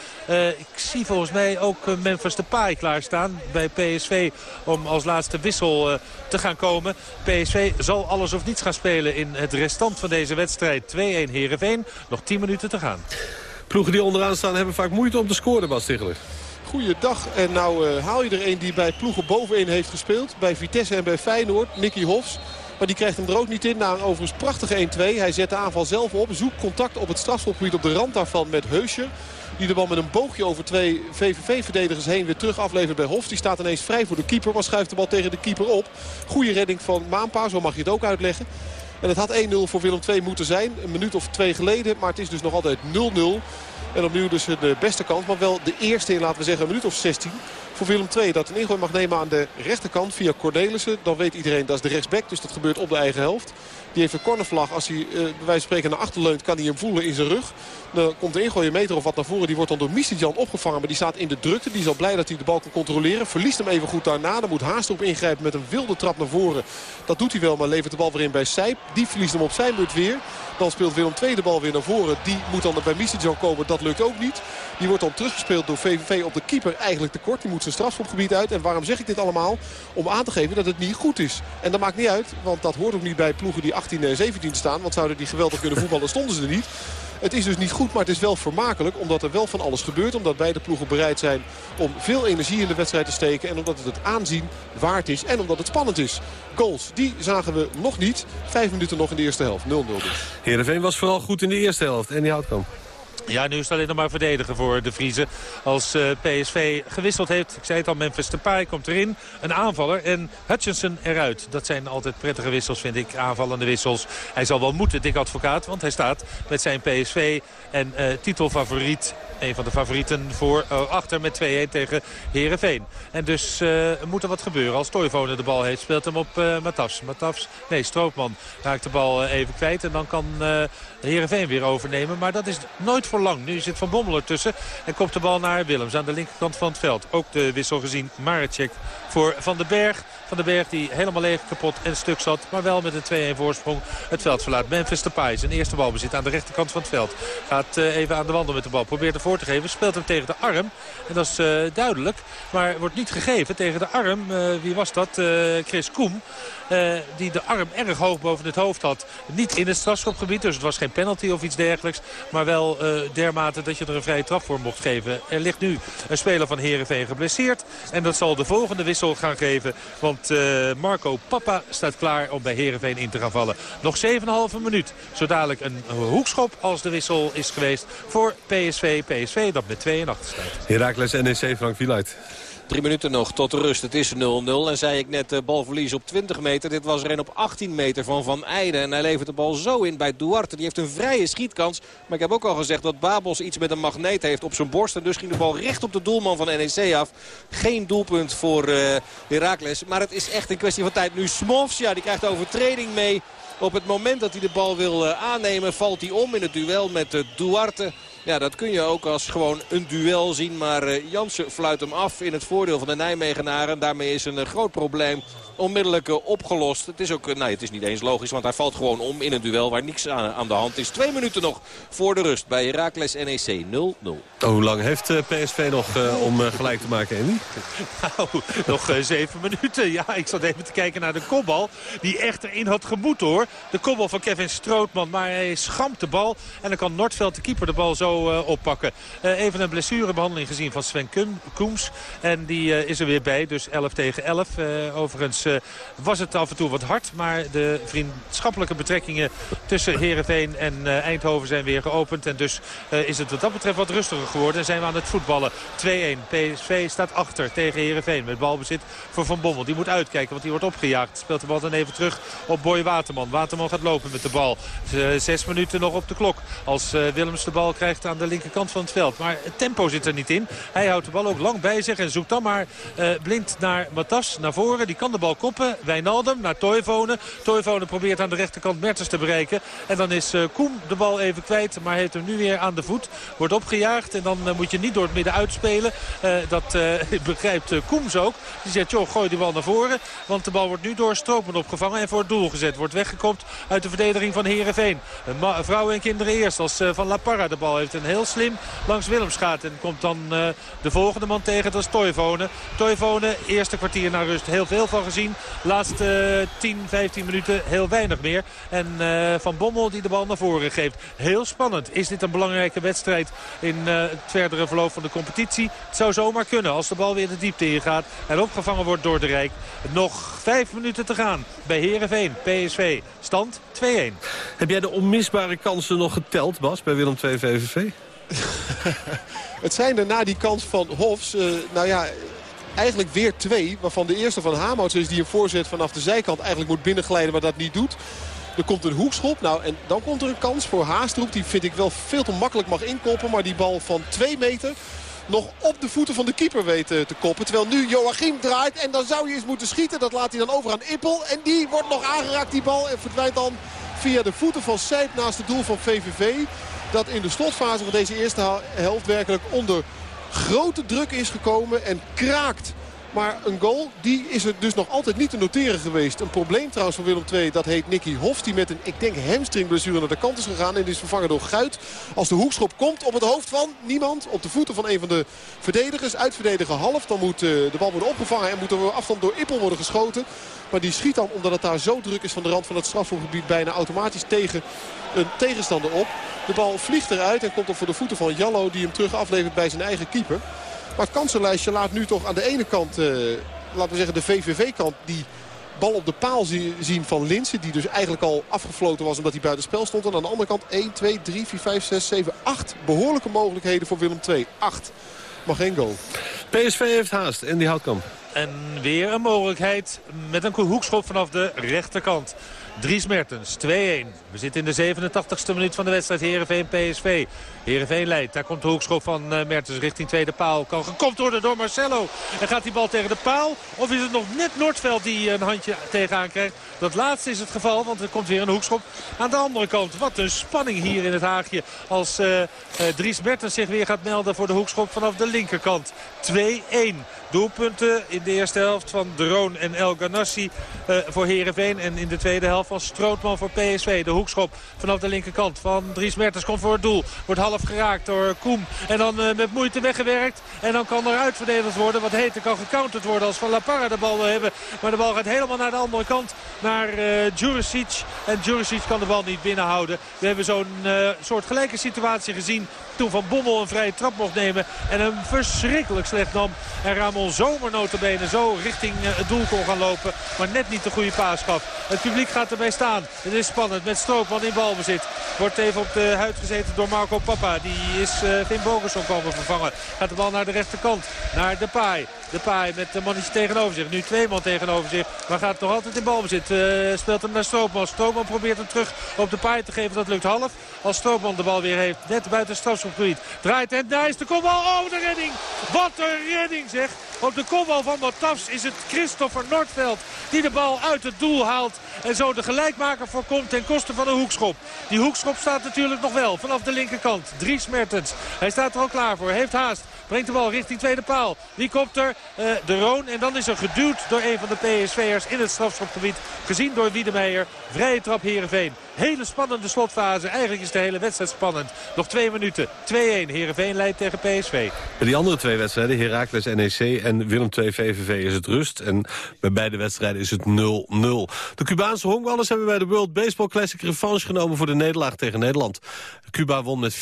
ik zie volgens mij ook Memphis de Paai klaarstaan bij PSV om als laatste wissel te gaan komen. PSV zal alles of niets gaan spelen in het restant van deze wedstrijd. 2-1 Heerenveen. Nog 10 minuten te gaan. Ploegen die onderaan staan hebben vaak moeite om te scoren, Bas Stigler. Goeiedag. En nou uh, haal je er een die bij ploegen bovenin heeft gespeeld. Bij Vitesse en bij Feyenoord. Nicky Hofs. Maar die krijgt hem er ook niet in. Na een overigens prachtige 1-2. Hij zet de aanval zelf op. Zoekt contact op het strafschopgebied op de rand daarvan met Heusje. Die de bal met een boogje over twee VVV-verdedigers heen weer terug aflevert bij Hofs. Die staat ineens vrij voor de keeper. Maar schuift de bal tegen de keeper op. Goede redding van Maanpa. Zo mag je het ook uitleggen. En het had 1-0 voor Willem II moeten zijn. Een minuut of twee geleden. Maar het is dus nog altijd 0-0. En opnieuw dus de beste kans. Maar wel de eerste in, laten we zeggen, een minuut of 16 voor Willem II. Dat een ingooi mag nemen aan de rechterkant via Cornelissen. Dan weet iedereen dat is de rechtsback. Dus dat gebeurt op de eigen helft. Die heeft een cornervlag. Als hij uh, bij wijze van spreken naar achter leunt kan hij hem voelen in zijn rug. Dan komt de ingooi een meter of wat naar voren. Die wordt dan door Mistidjan opgevangen. Maar die staat in de drukte. Die is al blij dat hij de bal kan controleren. Verliest hem even goed daarna. Dan moet Haast op ingrijpen met een wilde trap naar voren. Dat doet hij wel, maar levert de bal weer in bij Sijp. Die verliest hem op zijn beurt weer. Dan speelt Willem II de bal weer naar voren. Die moet dan bij Mistidjan komen. Dat lukt ook niet. Die wordt dan teruggespeeld door VVV op de keeper. Eigenlijk tekort. Die moet zijn strafschopgebied uit. En waarom zeg ik dit allemaal? Om aan te geven dat het niet goed is. En dat maakt niet uit. Want dat hoort ook niet bij ploegen die 18 en 17 staan. Want zouden die geweldig kunnen voetballen stonden ze er niet. Het is dus niet goed, maar het is wel vermakelijk. Omdat er wel van alles gebeurt. Omdat beide ploegen bereid zijn om veel energie in de wedstrijd te steken. En omdat het het aanzien waard is. En omdat het spannend is. Goals, die zagen we nog niet. Vijf minuten nog in de eerste helft. 0-0 dus. Heerenveen was vooral goed in de eerste helft. En die kan. Ja, nu is het alleen nog maar verdedigen voor de Vriezen. Als uh, PSV gewisseld heeft, ik zei het al, Memphis Depay komt erin. Een aanvaller en Hutchinson eruit. Dat zijn altijd prettige wissels, vind ik. Aanvallende wissels. Hij zal wel moeten, dik advocaat, want hij staat met zijn PSV en uh, titelfavoriet een van de favorieten voor uh, achter met 2-1 tegen Herenveen. En dus uh, moet er wat gebeuren. Als Toivonen de bal heeft, speelt hem op uh. Matafs, nee, Stroopman raakt de bal even kwijt. En dan kan Herenveen weer overnemen. Maar dat is nooit voor lang. Nu zit Van Bommel ertussen en komt de bal naar Willems aan de linkerkant van het veld. Ook de wissel gezien Maracek voor Van den Berg. Van den Berg die helemaal leeg kapot en stuk zat. Maar wel met een 2-1 voorsprong het veld verlaat. Memphis Depay zijn eerste balbezit aan de rechterkant van het veld. Gaat even aan de wandel met de bal. Probeert de voor te geven. Speelt hem tegen de arm. En dat is uh, duidelijk. Maar wordt niet gegeven tegen de arm. Uh, wie was dat? Chris Koem. die de arm erg hoog boven het hoofd had. Niet in het strafschopgebied. Dus het was geen penalty of iets dergelijks. Maar wel dermate dat je er een vrije trap voor mocht geven. Er ligt nu een speler van Herenveen geblesseerd. En dat zal de volgende wissel gaan geven. Want Marco Papa staat klaar om bij Herenveen in te gaan vallen. Nog 7,5 minuut. Zo dadelijk een hoekschop als de wissel is geweest voor PSV. PSV dat met 2 en staat. Heracles NEC, Frank Wieluid. Drie minuten nog tot rust. Het is 0-0. En zei ik net uh, balverlies op 20 meter. Dit was er een op 18 meter van Van Eijden. En hij levert de bal zo in bij Duarte. Die heeft een vrije schietkans. Maar ik heb ook al gezegd dat Babos iets met een magneet heeft op zijn borst. En dus ging de bal recht op de doelman van NEC af. Geen doelpunt voor uh, Heracles. Maar het is echt een kwestie van tijd. Nu Smofs, ja, die krijgt overtreding mee. Op het moment dat hij de bal wil uh, aannemen valt hij om in het duel met Duarte. Ja, dat kun je ook als gewoon een duel zien. Maar uh, Jansen fluit hem af in het voordeel van de Nijmegenaren. Daarmee is een groot probleem onmiddellijk opgelost. Het is ook, nee, nou, het is niet eens logisch, want hij valt gewoon om in een duel waar niks aan, aan de hand is. Twee minuten nog voor de rust bij Heracles NEC 0-0. hoe lang heeft PSV nog om gelijk te maken, Andy? (laughs) Nou, nog zeven minuten. Ja, ik zat even te kijken naar de kopbal. Die echt erin had gemoet hoor. De kopbal van Kevin Strootman. Maar hij schampt de bal. En dan kan Nordveld, de keeper, de bal zo uh, oppakken. Uh, even een blessurebehandeling gezien van Sven Koems. En die uh, is er weer bij. Dus 11 tegen 11. overigens was het af en toe wat hard. Maar de vriendschappelijke betrekkingen tussen Heerenveen en Eindhoven zijn weer geopend. En dus is het wat dat betreft wat rustiger geworden. En zijn we aan het voetballen. 2-1. PSV staat achter tegen Heerenveen. Met balbezit voor Van Bommel. Die moet uitkijken, want die wordt opgejaagd. Speelt de bal dan even terug op Boy Waterman. Waterman gaat lopen met de bal. Zes minuten nog op de klok. Als Willems de bal krijgt aan de linkerkant van het veld. Maar het tempo zit er niet in. Hij houdt de bal ook lang bij zich en zoekt dan maar blind naar Matas, naar voren. Die kan de bal koppen. Wijnaldum naar Toivonen. Toivonen probeert aan de rechterkant Mertens te bereiken. En dan is uh, Koem de bal even kwijt. Maar heeft hem nu weer aan de voet. Wordt opgejaagd en dan uh, moet je niet door het midden uitspelen. dat (laughs) begrijpt Koems ook. Die zegt, joh, gooi die bal naar voren. Want de bal wordt nu door Stroopman opgevangen en voor het doel gezet. Wordt weggekopt uit de verdediging van Heerenveen. Vrouwen en kinderen eerst als Van La Parra de bal heeft. En heel slim langs Willems gaat. En komt dan de volgende man tegen. Dat is Toivonen. Toivonen, eerste kwartier naar rust. Heel veel van gezien. Laatste uh, 10, 15 minuten heel weinig meer. En uh, Van Bommel die de bal naar voren geeft. Heel spannend. Is dit een belangrijke wedstrijd in uh, het verdere verloop van de competitie? Het zou zomaar kunnen als de bal weer de diepte ingaat. En opgevangen wordt door de Rijk. Nog vijf minuten te gaan bij Herenveen. PSV. Stand 2-1. Heb jij de onmisbare kansen nog geteld, Bas, bij Willem II VVV? (laughs) het zijn er na die kans van Hofs, uh, nou ja, eigenlijk weer twee. Waarvan de eerste van Hamouts is die een voorzet vanaf de zijkant eigenlijk moet binnenglijden, maar dat niet doet. Er komt een hoekschop. Nou, en dan komt er een kans voor Haastroep. Die vind ik wel veel te makkelijk mag inkoppen. Maar die bal van 2 meter nog op de voeten van de keeper weten te koppen. Terwijl nu Joachim draait en dan zou je eens moeten schieten. Dat laat hij dan over aan Ippel. En die wordt nog aangeraakt, die bal. En verdwijnt dan via de voeten van Seip naast het doel van VVV dat in de slotfase van deze eerste helft werkelijk onder grote druk is gekomen en kraakt. Maar een goal, die is er dus nog altijd niet te noteren geweest. Een probleem trouwens van Willem II, dat heet Nicky Hofs. Die met een, ik denk, hamstringblessure naar de kant is gegaan. En is vervangen door Guit. Als de hoekschop komt op het hoofd van niemand. Op de voeten van een van de verdedigers. Uitverdedigen half. Dan moet uh, de bal worden opgevangen en moet er afstand door Ippel worden geschoten. Maar die schiet dan, omdat het daar zo druk is van de rand van het strafschopgebied... bijna automatisch tegen een tegenstander op. De bal vliegt eruit en komt op voor de voeten van Jallo... die hem terug aflevert bij zijn eigen keeper. Maar het kansenlijstje laat nu toch aan de ene kant, uh, laten we zeggen de VVV-kant... die bal op de paal zien van Linsen. Die dus eigenlijk al afgefloten was omdat hij buiten spel stond. En aan de andere kant 1, 2, 3, 4, 5, 6, 7, 8 behoorlijke mogelijkheden voor Willem II. 8. Mag geen goal. PSV heeft haast en die Houtkamp. En weer een mogelijkheid met een hoekschop vanaf de rechterkant. Dries Mertens, 2-1. We zitten in de 87ste minuut van de wedstrijd Heerenveen-PSV. Heerenveen leidt. Daar komt de hoekschop van uh, Mertens richting tweede paal. Kan gekopt worden door Marcelo. En gaat die bal tegen de paal? Of is het nog net Noordveld die een handje tegenaan krijgt? Dat laatste is het geval, want er komt weer een hoekschop aan de andere kant. Wat een spanning hier in het haagje als uh, Dries Mertens zich weer gaat melden voor de hoekschop vanaf de linkerkant. 2-1. Doelpunten in de eerste helft van Droon en El Ganassi voor Heerenveen. En in de tweede helft van Strootman voor PSV. De hoekschop vanaf de linkerkant van Dries Mertens komt voor het doel. Wordt half geraakt door Koem. En dan uh, met moeite weggewerkt. En dan kan er uitverdedigd worden. Wat heet, er kan gecounterd worden als Van La Parra de bal wil hebben. Maar de bal gaat helemaal naar de andere kant. Naar uh, Juricic. En Juricic kan de bal niet binnenhouden. We hebben zo'n uh, soort gelijke situatie gezien. Toen Van Bommel een vrije trap mocht nemen. En hem verschrikkelijk slecht nam. En Ramon Zomer notabene zo richting het doel kon gaan lopen. Maar net niet de goede paas gaf. Het publiek gaat erbij staan. Het is spannend met Stroopman in balbezit. Wordt even op de huid gezeten door Marco Papa. Die is uh, Finn Bogerson komen vervangen. Gaat de bal naar de rechterkant. Naar Depay. Depay met de mannetje tegenover zich. Nu twee man tegenover zich. Maar gaat nog altijd in balbezit. Uh, speelt hem naar Stroopman. Stroopman probeert hem terug op Depay te geven. Dat lukt half. Als Stroopman de bal weer heeft. Net buiten het strafschopgebied. Draait en daar is de kopbal. Oh, de redding. Wat een redding zeg. Op de kopbal van Matafs is het Christopher Noordveld die de bal uit het doel haalt. En zo de gelijkmaker voorkomt ten koste van de hoekschop. Die hoekschop staat natuurlijk nog wel vanaf de linkerkant. Dries Mertens. Hij staat er al klaar voor. Heeft haast. Brengt de bal richting tweede paal. Wie komt er? Uh, de Roon. En dan is er geduwd door een van de PSV'ers in het strafschopgebied. Gezien door Wiedemeijer. Vrije trap Heerenveen. Hele spannende slotfase. Eigenlijk is de hele wedstrijd spannend. Nog twee minuten. 2-1. Heerenveen leidt tegen PSV. Bij die andere twee wedstrijden, Heracles NEC en Willem II VVV, is het rust. En bij beide wedstrijden is het 0-0. De Cubaanse honkballers hebben bij de World Baseball Classic revanche genomen voor de nederlaag tegen Nederland. Cuba won met 14-0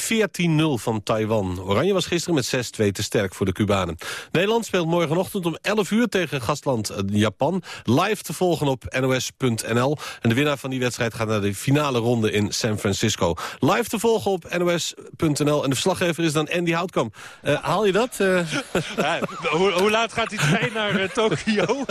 van Taiwan. Oranje was gisteren met 6-2 te sterk voor de Cubanen. Nederland speelt morgenochtend om 11 uur tegen gastland eh, Japan. Live te volgen op nos.nl. En de winnaar van die wedstrijd gaat naar de finale ronde in San Francisco. Live te volgen op nos.nl. En de verslaggever is dan Andy Houtkamp. Uh, haal je dat? Uh... (laughs) Ja, hoe, hoe, laat gaat die trein naar uh, Tokio? (laughs)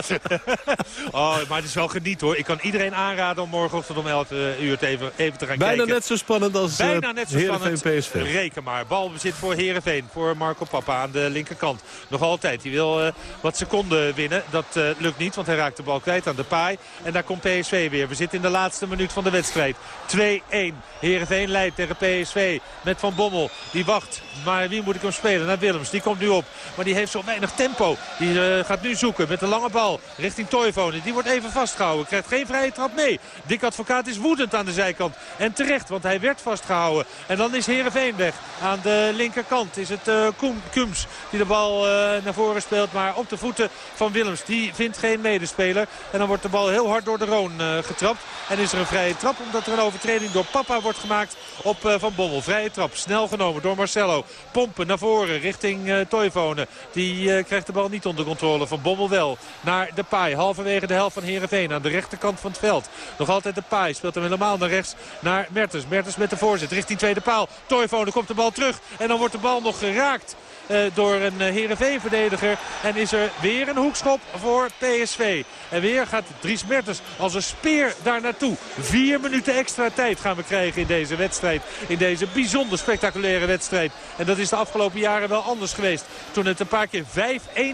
oh, maar het is wel geniet hoor. Ik kan iedereen aanraden om morgenochtend om 11 uur te even, even te gaan Bijna kijken. Bijna net zo spannend als Bijna net zo spannend. PSV. Reken maar. Balbezit voor Heerenveen. Voor Marco Papa aan de linkerkant. Nog altijd. Hij wil wat seconden winnen. Dat lukt niet, want hij raakt de bal kwijt aan de paai. En daar komt PSV weer. We zitten in de laatste minuut van de wedstrijd. 2-1. Heerenveen leidt tegen PSV met Van Bommel. Die wacht. Maar wie moet ik hem spelen? Naar Willems. Die komt nu op. Maar die heeft zo weinig tempo. Die uh, gaat nu zoeken met de lange bal richting Toivonen. Die wordt even vastgehouden. Krijgt geen vrije trap mee. Dik Advocaat is woedend aan de zijkant. En terecht, want hij werd vastgehouden. En dan is Heerenveen weg. Aan de linkerkant is het uh, Kums die de bal uh, naar voren speelt. Maar op de voeten van Willems. Die vindt geen medespeler. En dan wordt de bal heel hard door de Roon getrapt. En is er een vrije trap omdat een overtreding door Papa wordt gemaakt op Van Bommel. Vrije trap. Snel genomen door Marcelo. Pompen naar voren richting uh. Die uh, krijgt de bal niet onder controle. Van Bommel wel. Naar de paai. Halverwege de helft van Heerenveen. Aan de rechterkant van het veld. Nog altijd de paai. Speelt hem helemaal naar rechts. Naar Mertens. Mertens met de voorzet. Richting tweede paal. Toivonen komt de bal terug. En dan wordt de bal nog geraakt. Uh, door een Heerenveen-verdediger. En is er weer een hoekschop voor PSV. En weer gaat Dries Mertens als een speer daar naartoe. Vier minuten extra tijd gaan we krijgen in deze wedstrijd. In deze bijzonder spectaculaire wedstrijd. En dat is de afgelopen jaren wel anders geweest. Toen het een paar keer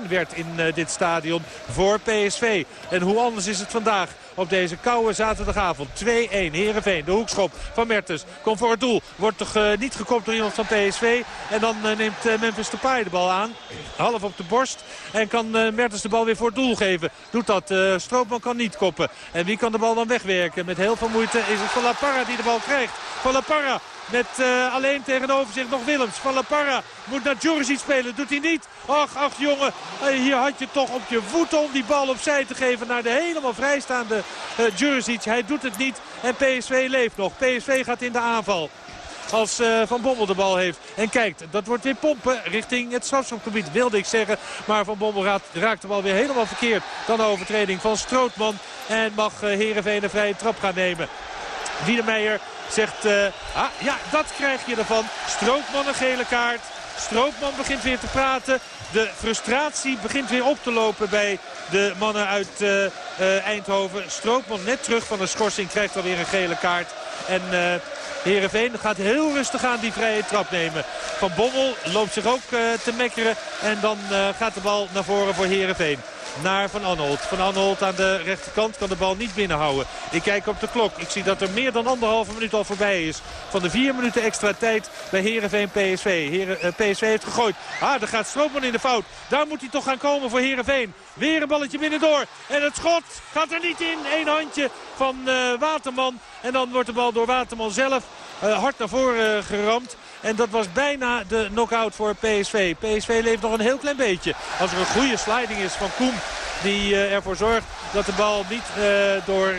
5-1 werd in uh, dit stadion voor PSV. En hoe anders is het vandaag? Op deze koude zaterdagavond. 2-1 Heerenveen. De hoekschop van Mertens komt voor het doel. Wordt toch uh, niet gekopt door iemand van PSV. En dan uh, neemt uh, Memphis Depay de bal aan. Half op de borst. En kan Mertens de bal weer voor het doel geven. Doet dat. Stroopman kan niet koppen. En wie kan de bal dan wegwerken? Met heel veel moeite is het Van La Parra die de bal krijgt. Van La Parra met uh, alleen tegenover zich nog Willems. Van La Parra moet naar Djuricic spelen. Doet hij niet. Ach, ach jongen. Hier had je toch op je voeten om die bal opzij te geven naar de helemaal vrijstaande uh. Hij doet het niet. En PSV leeft nog. PSV gaat in de aanval als Van Bommel de bal heeft. En kijkt, dat wordt weer pompen richting het strafschopgebied, wilde ik zeggen. Maar Van Bommel raakt, de bal weer helemaal verkeerd. Dan de overtreding van Strootman. En mag Heerenveen een vrije trap gaan nemen. Wiedemeijer zegt, uh, ah, ja, dat krijg je ervan. Strootman een gele kaart. Strootman begint weer te praten. De frustratie begint weer op te lopen bij de mannen uit uh, uh, Eindhoven. Strootman net terug van de schorsing krijgt alweer een gele kaart. En uh, Heerenveen gaat heel rustig aan die vrije trap nemen. Van Bommel loopt zich ook te mekkeren. En dan gaat de bal naar voren voor Heerenveen naar Van Anholt. Van Anholt aan de rechterkant kan de bal niet binnenhouden. Ik kijk op de klok. Ik zie dat er meer dan anderhalve minuut al voorbij is. Van de vier minuten extra tijd bij Heerenveen PSV. Uh, PSV heeft gegooid. Ah, daar gaat Stroopman in de fout. Daar moet hij toch gaan komen voor Heerenveen. Weer een balletje binnendoor. En het schot gaat er niet in. Eén handje van uh, Waterman. En dan wordt de bal door Waterman zelf uh, hard naar voren geramd. En dat was bijna de knockout voor PSV. PSV leeft nog een heel klein beetje. Als er een goede sliding is van Koem. Die uh, ervoor zorgt dat de bal niet uh, door...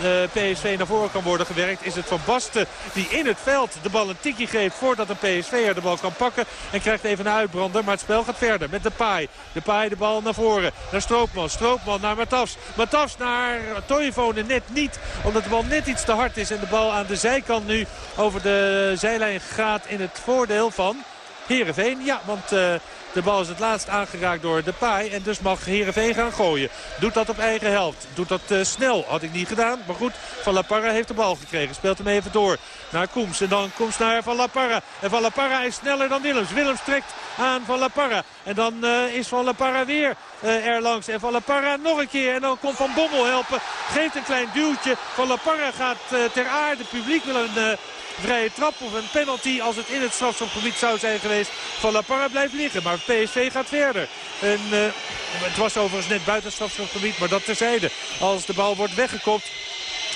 De PSV naar voren kan worden gewerkt. Is het Van Basten die in het veld de bal een tikkie geeft voordat een PSV'er de bal kan pakken. En krijgt even een uitbrander. Maar het spel gaat verder met de paai. De paai de bal naar voren. Naar Stroopman. Stroopman naar Matafs. Matafs naar Toivonen net niet. Omdat de bal net iets te hard is. En de bal aan de zijkant nu over de zijlijn gaat in het voordeel van... Heerenveen. Ja, want uh, De bal is het laatst aangeraakt door Depay. En dus mag Heerenveen gaan gooien. Doet dat op eigen helft. Doet dat uh, snel. Had ik niet gedaan. Maar goed, Van La Parra heeft de bal gekregen. Speelt hem even door naar Koems. En dan Koems naar Van La Parra. En Van La Parra is sneller dan Willems. Willems trekt aan Van La Parra. En dan uh, is Van La Parra weer uh, er langs. En Van La Parra nog een keer. En dan komt Van Bommel helpen. Geeft een klein duwtje. Van La Parra gaat uh, ter aarde. Het publiek wil een vrije trap of een penalty als het in het strafschopgebied zou zijn geweest. Van La Parra blijft liggen, maar PSV gaat verder. En, het was overigens net buiten het strafschopgebied, maar dat terzijde. Als de bal wordt weggekopt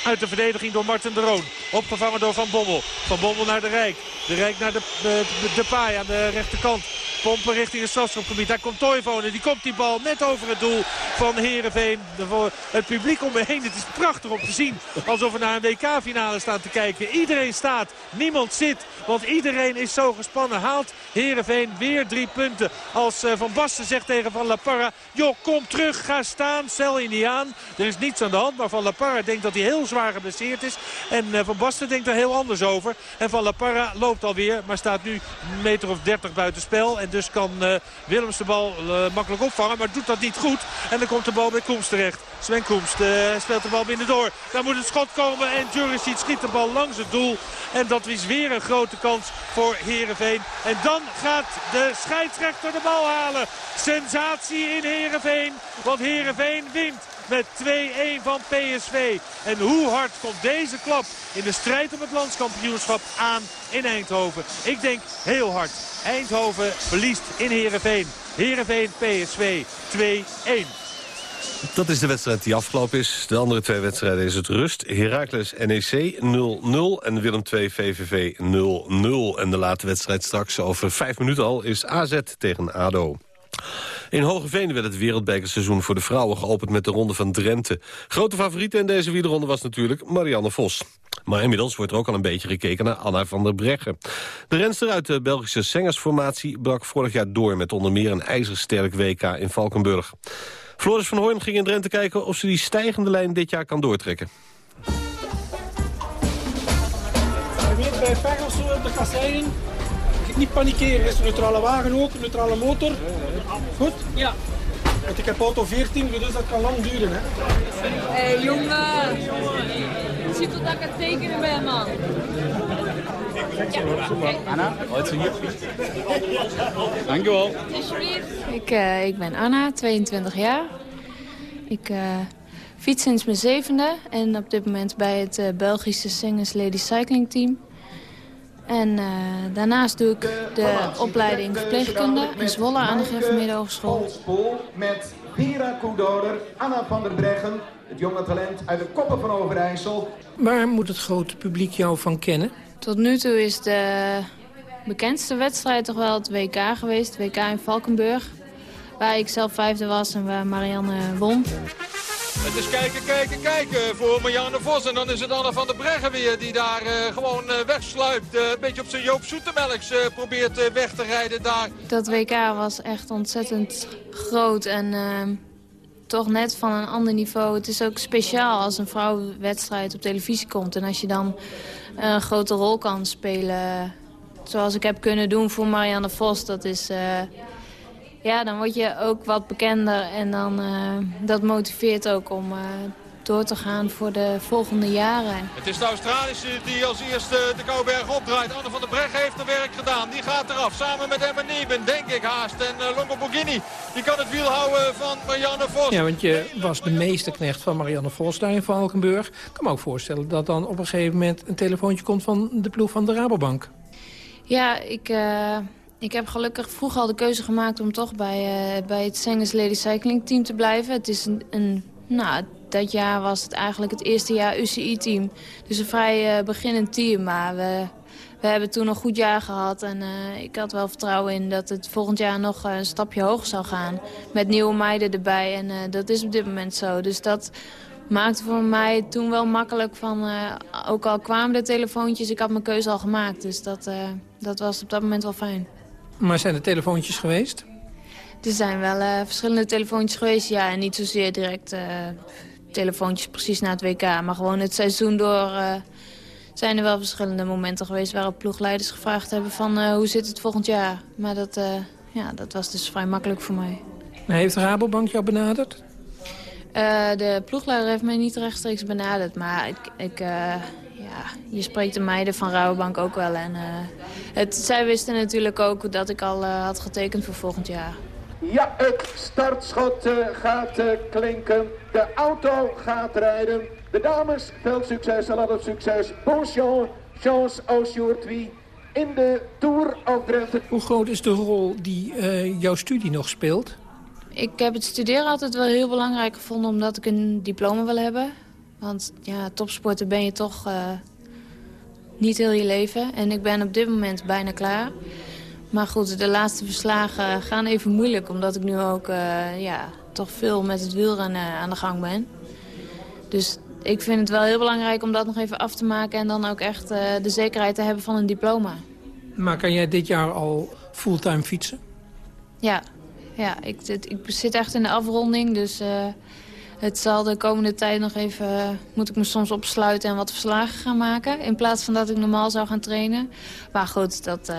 uit de verdediging door Martin de Roon. Opgevangen door Van Bommel. Van Bommel naar de Rijk. De Rijk naar de, de, de paai aan de rechterkant. Pompen richting het strafschopgebied. Daar komt Toivonen. Die komt die bal net over het doel van Heerenveen. Het publiek om me heen. Het is prachtig om te zien. Alsof we naar een WK-finale staan te kijken. Iedereen staat. Niemand zit. Want iedereen is zo gespannen. Haalt Heerenveen weer drie punten. Als uh, Van Basten zegt tegen Van La Parra. Joh, kom terug. Ga staan. Stel je niet aan. Er is niets aan de hand. Maar Van La Parra denkt dat hij heel zwaar is. En uh, Van Basten denkt er heel anders over. En Van La Parra loopt alweer. Maar staat nu een meter of dertig buiten spel. En dus kan uh, Willems de bal uh, makkelijk opvangen. Maar doet dat niet goed. En dan komt de bal bij Koems terecht. Sven Koems speelt de bal binnendoor. Daar moet het schot komen. En Juricic schiet de bal langs het doel. En dat is weer een grote kans voor Heerenveen. En dan gaat de scheidsrechter de bal halen. Sensatie in Heerenveen. Want Heerenveen wint met 2-1 van PSV. En hoe hard komt deze klap in de strijd om het landskampioenschap aan in Eindhoven? Ik denk heel hard. Eindhoven verliest in Heerenveen. Heerenveen PSV 2-1. Dat is de wedstrijd die afgelopen is. De andere twee wedstrijden is het rust. Heracles NEC 0-0 en Willem II VVV 0-0. En de late wedstrijd straks over vijf minuten al is AZ tegen ADO. In Hogeveen werd het wereldbekerseizoen voor de vrouwen geopend met de ronde van Drenthe. Grote favoriete in deze wielerronde was natuurlijk Marianne Vos. Maar inmiddels wordt er ook al een beetje gekeken naar Anna van der Breggen. De renster uit de Belgische Sengersformatie brak vorig jaar door... met onder meer een ijzersterk WK in Valkenburg. Floris van Hoorn ging in Drenthe kijken of ze die stijgende lijn dit jaar kan doortrekken. Bij de. Niet panikeren, is een neutrale wagen ook, neutrale motor. Goed? Ja. Want ik heb auto 14, dus dat kan lang duren. Hè. Hé hey, jongen, ziet wat dat ik het tekenen ben, man. Ja. Anna, wat hier? Dankjewel. Ik, uh, ik ben Anna, 22 jaar. Ik uh, fiets sinds mijn zevende en op dit moment bij het uh, Belgische Singers Lady Cycling Team. En uh, daarnaast doe ik de opleiding verpleegkunde in Zwolle aan de Hogeschool. Met Vera Koedoder, Anna van der Breggen, het jonge talent uit de koppen van Overijssel. Waar moet het grote publiek jou van kennen? Tot nu toe is de bekendste wedstrijd toch wel het WK geweest. WK in Valkenburg. Waar ik zelf vijfde was en waar Marianne won. Het is kijken, kijken, kijken voor Marianne Vos. En dan is het Anne van der Breggen weer die daar uh, gewoon uh, wegsluipt. Uh, een beetje op zijn Joop Zoetemelks probeert weg te rijden daar. Dat WK was echt ontzettend groot en toch net van een ander niveau. Het is ook speciaal als een vrouwenwedstrijd op televisie komt. En als je dan een grote rol kan spelen zoals ik heb kunnen doen voor Marianne Vos. Dat is ja, dan word je ook wat bekender en dan, uh, dat motiveert ook om uh, door te gaan voor de volgende jaren. Het is de Australische die als eerste de Kouberg opdraait. Anne van der Breggen heeft er werk gedaan. Die gaat eraf samen met Emma Nieben, denk ik haast. En uh, Longo Borghini, die kan het wiel houden van Marianne Vos. Ja, want je was de meesterknecht van Marianne Vos daar in Valkenburg. Ik kan me ook voorstellen dat dan op een gegeven moment een telefoontje komt van de ploeg van de Rabobank. Ja, ik... Uh... Ik heb gelukkig vroeg al de keuze gemaakt om toch bij, uh, bij het Sengers Lady Cycling Team te blijven. Het is een, een, nou, dat jaar was het eigenlijk het eerste jaar UCI-team. Dus een vrij uh, beginnend team, maar we, we hebben toen een goed jaar gehad. En uh, ik had wel vertrouwen in dat het volgend jaar nog een stapje hoger zou gaan. Met nieuwe meiden erbij en dat is op dit moment zo. Dus dat maakte voor mij toen wel makkelijk van... ook al kwamen de telefoontjes, ik had mijn keuze al gemaakt. Dus dat, dat was op dat moment wel fijn. Maar zijn er telefoontjes geweest? Er zijn wel uh, verschillende telefoontjes geweest, ja. En niet zozeer direct uh, telefoontjes precies na het WK. Maar gewoon het seizoen door uh, zijn er wel verschillende momenten geweest... waarop ploegleiders gevraagd hebben van hoe zit het volgend jaar. Maar dat, ja, dat was dus vrij makkelijk voor mij. Heeft Rabobank jou benaderd? De ploegleider heeft mij niet rechtstreeks benaderd. Maar ik, ik, ja, je spreekt de meiden van Rabobank ook wel. En, uh, het, zij wisten natuurlijk ook dat ik al had getekend voor volgend jaar. Ja, het startschot gaat klinken. De auto gaat rijden. De dames, veel succes en altijd succes. Bonjour, chance aujourd'hui in de Tour of Drenthe. Hoe groot is de rol die jouw studie nog speelt? Ik heb het studeren altijd wel heel belangrijk gevonden... omdat ik een diploma wil hebben. Want ja, topsporter ben je toch uh, niet heel je leven. En ik ben op dit moment bijna klaar. Maar goed, de laatste verslagen gaan even moeilijk... omdat ik nu ook uh, ja, toch veel met het wielrennen aan de gang ben. Dus ik vind het wel heel belangrijk om dat nog even af te maken... en dan ook echt uh, de zekerheid te hebben van een diploma. Maar kan jij dit jaar al fulltime fietsen? Ja, ja ik, ik, zit echt in de afronding, dus uh, het zal de komende tijd nog even... Uh, moet ik me soms opsluiten en wat verslagen gaan maken... in plaats van dat ik normaal zou gaan trainen. Maar goed, dat, uh,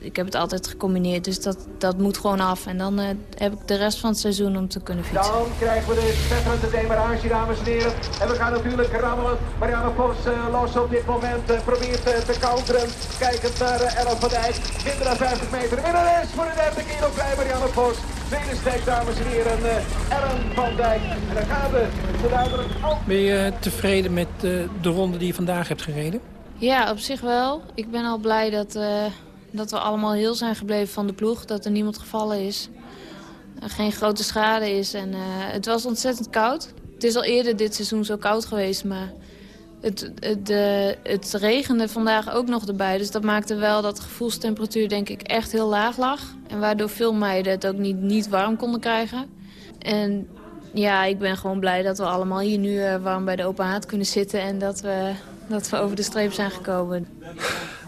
ik heb het altijd gecombineerd, dus dat, dat moet gewoon af. En dan heb ik de rest van het seizoen om te kunnen fietsen. Dan krijgen we de spetterende demarage, dames en heren. En we gaan natuurlijk rammelen. Marianne Vos los op dit moment, probeert te counteren. Kijkend naar Ellen van Dijk, minder dan 50 meter. En dat is voor de derde keer op bij Marianne Vos. Tweede steek, dames en heren, Ellen van Dijk. En dan gaan we duidelijk... Ben je tevreden met de ronde die je vandaag hebt gereden? Ja, op zich wel. Ik ben al blij dat, uh, dat we allemaal heel zijn gebleven van de ploeg. Dat er niemand gevallen is. Geen grote schade is. En uh, het was ontzettend koud. Het is al eerder dit seizoen zo koud geweest, maar... Het, het, regende vandaag ook nog erbij. Dus dat maakte wel dat de gevoelstemperatuur denk ik echt heel laag lag. En waardoor veel meiden het ook niet, niet warm konden krijgen. En ja, ik ben gewoon blij dat we allemaal hier nu uh, warm bij de open haard kunnen zitten... en dat we, dat we over de streep zijn gekomen.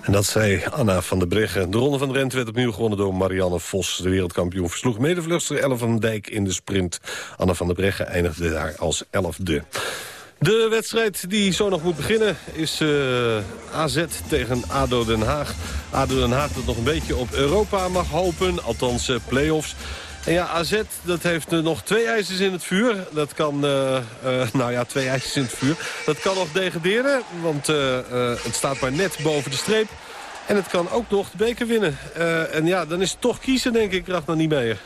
En dat zei Anna van der Breggen. De ronde van Drenthe werd opnieuw gewonnen door Marianne Vos. De wereldkampioen versloeg medevluchtster Ellen van Dijk in de sprint. Anna van der Breggen eindigde daar als elfde. De wedstrijd die zo nog moet beginnen is uh, AZ tegen ADO Den Haag. ADO Den Haag dat nog een beetje op Europa mag hopen, althans uh, play-offs. En ja, AZ dat heeft uh, nog twee ijzers in het vuur. Dat kan, nou ja, twee ijzers in het vuur. Dat kan nog degraderen, want het staat maar net boven de streep. En het kan ook nog de beker winnen. en ja, dan is het toch kiezen, denk ik, Ragnar niet meer.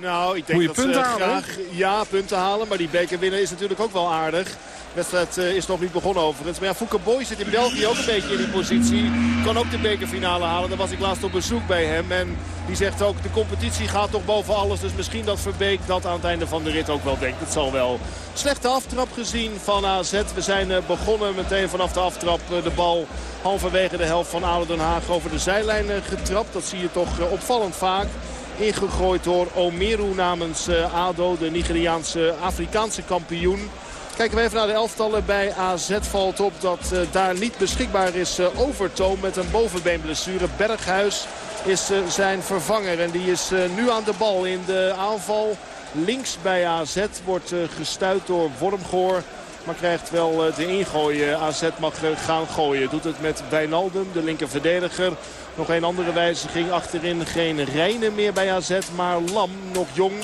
Nou, ik denk dat punten ze halen? graag ja, punten halen. Maar die beker winnen is natuurlijk ook wel aardig. De wedstrijd uh, is nog niet begonnen overigens. Maar ja, Fouke Boy zit in België ook een beetje in die positie. Kan ook de bekerfinale halen. Daar was ik laatst op bezoek bij hem. En die zegt ook, de competitie gaat toch boven alles. Dus misschien dat Verbeek dat aan het einde van de rit ook wel denkt. Het zal wel. Slechte aftrap gezien van AZ. We zijn uh, begonnen meteen vanaf de aftrap. Uh, de bal halverwege de helft van ADO Den Haag over de zijlijn getrapt. Dat zie je toch opvallend vaak ingegooid door Omeru namens uh, ADO, de Nigeriaanse Afrikaanse kampioen. Kijken we even naar de elftallen bij AZ valt op dat uh, daar niet beschikbaar is uh, Overtoom met een bovenbeenblessure. Berghuis is zijn vervanger en die is nu aan de bal in de aanval. Links bij AZ wordt gestuurd door Wormgoor. Maar krijgt wel de ingooi. AZ mag gaan gooien. Doet het met Wijnaldum, de linker verdediger. Nog een andere wijziging achterin. Geen Rijnen meer bij AZ, maar Lam, nog jong.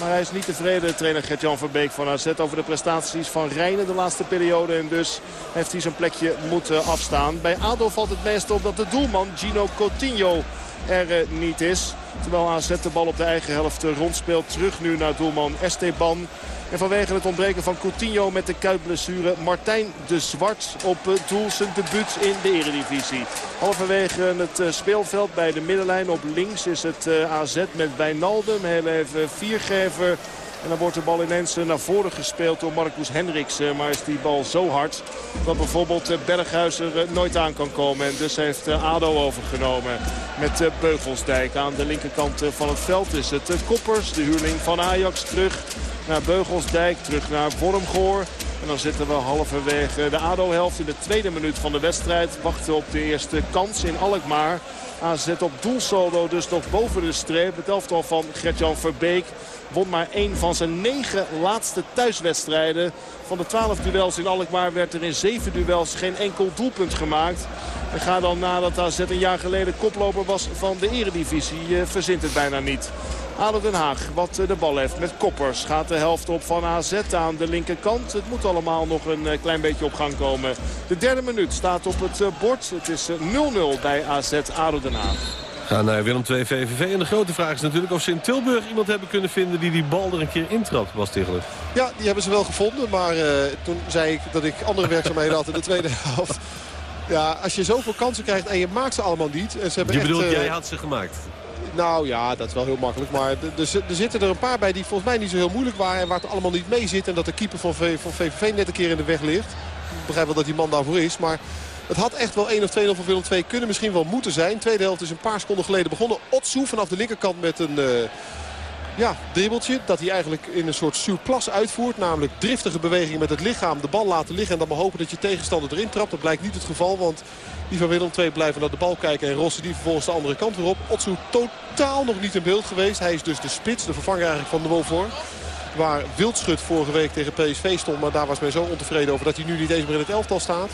Maar hij is niet tevreden, trainer Gert-Jan Verbeek van AZ... over de prestaties van Rijnen de laatste periode. En dus heeft hij zijn plekje moeten afstaan. Bij ADO valt het meest op dat de doelman Gino Coutinho er niet is. Terwijl AZ de bal op de eigen helft rondspeelt. Terug nu naar doelman Esteban. En vanwege het ontbreken van Coutinho met de kuitblessure Martijn de Zwart op doel zijn debuut in de eredivisie. Halverwege het speelveld bij de middenlijn op links is het AZ met Wijnaldum. Heel even viergever. En dan wordt de bal ineens naar voren gespeeld door Marcus Hendriksen. Maar is die bal zo hard dat bijvoorbeeld Berghuis er nooit aan kan komen. En dus heeft ADO overgenomen met Beugelsdijk. Aan de linkerkant van het veld is het Koppers, de huurling van Ajax, terug naar Beugelsdijk, terug naar Wormgoor. En dan zitten we halverwege de ADO-helft in de tweede minuut van de wedstrijd. Wachten op de eerste kans in Alkmaar. AZ op doelsaldo dus nog boven de streep. Het elftal van Gert-Jan Verbeek won maar één van zijn negen laatste thuiswedstrijden. Van de twaalf duels in Alkmaar werd er in zeven duels geen enkel doelpunt gemaakt. En ga dan nadat AZ een jaar geleden koploper was van de eredivisie. Uh, verzint het bijna niet. ADO Den Haag wat de bal heeft met koppers. Gaat de helft op van AZ aan de linkerkant. Het moet allemaal nog een klein beetje op gang komen. De derde minuut staat op het bord. Het is 0-0 bij AZ ADO Den Haag. Gaan naar Willem II VVV. En de grote vraag is natuurlijk of ze in Tilburg iemand hebben kunnen vinden... die die bal er een keer intrapt, Bas Tichelen. Ja, die hebben ze wel gevonden. Maar uh, toen zei ik dat ik andere werkzaamheden had in de tweede (laughs) helft. Ja, als je zoveel kansen krijgt en je maakt ze allemaal niet. En ze hebben je echt, bedoelt, uh, jij had ze gemaakt? Nou ja, dat is wel heel makkelijk. Maar er zitten er een paar bij die volgens mij niet zo heel moeilijk waren. En waar het allemaal niet mee zit. En dat de keeper van, van VVV net een keer in de weg ligt. Ik begrijp wel dat die man daarvoor is. Maar het had echt wel 1 of 2-0 voor Willem 2 kunnen misschien wel moeten zijn. tweede helft is een paar seconden geleden begonnen. Otsu vanaf de linkerkant met een uh, ja, dribbeltje. Dat hij eigenlijk in een soort surplus uitvoert. Namelijk driftige bewegingen met het lichaam. De bal laten liggen en dan maar hopen dat je tegenstander erin trapt. Dat blijkt niet het geval, want die van Willem 2 blijven naar de bal kijken. En rossen die vervolgens de andere kant weer op. Otsu totaal nog niet in beeld geweest. Hij is dus de spits, de vervanger eigenlijk van de Wolfor. Waar Wildschut vorige week tegen PSV stond. Maar daar was men zo ontevreden over dat hij nu niet eens meer in het elftal staat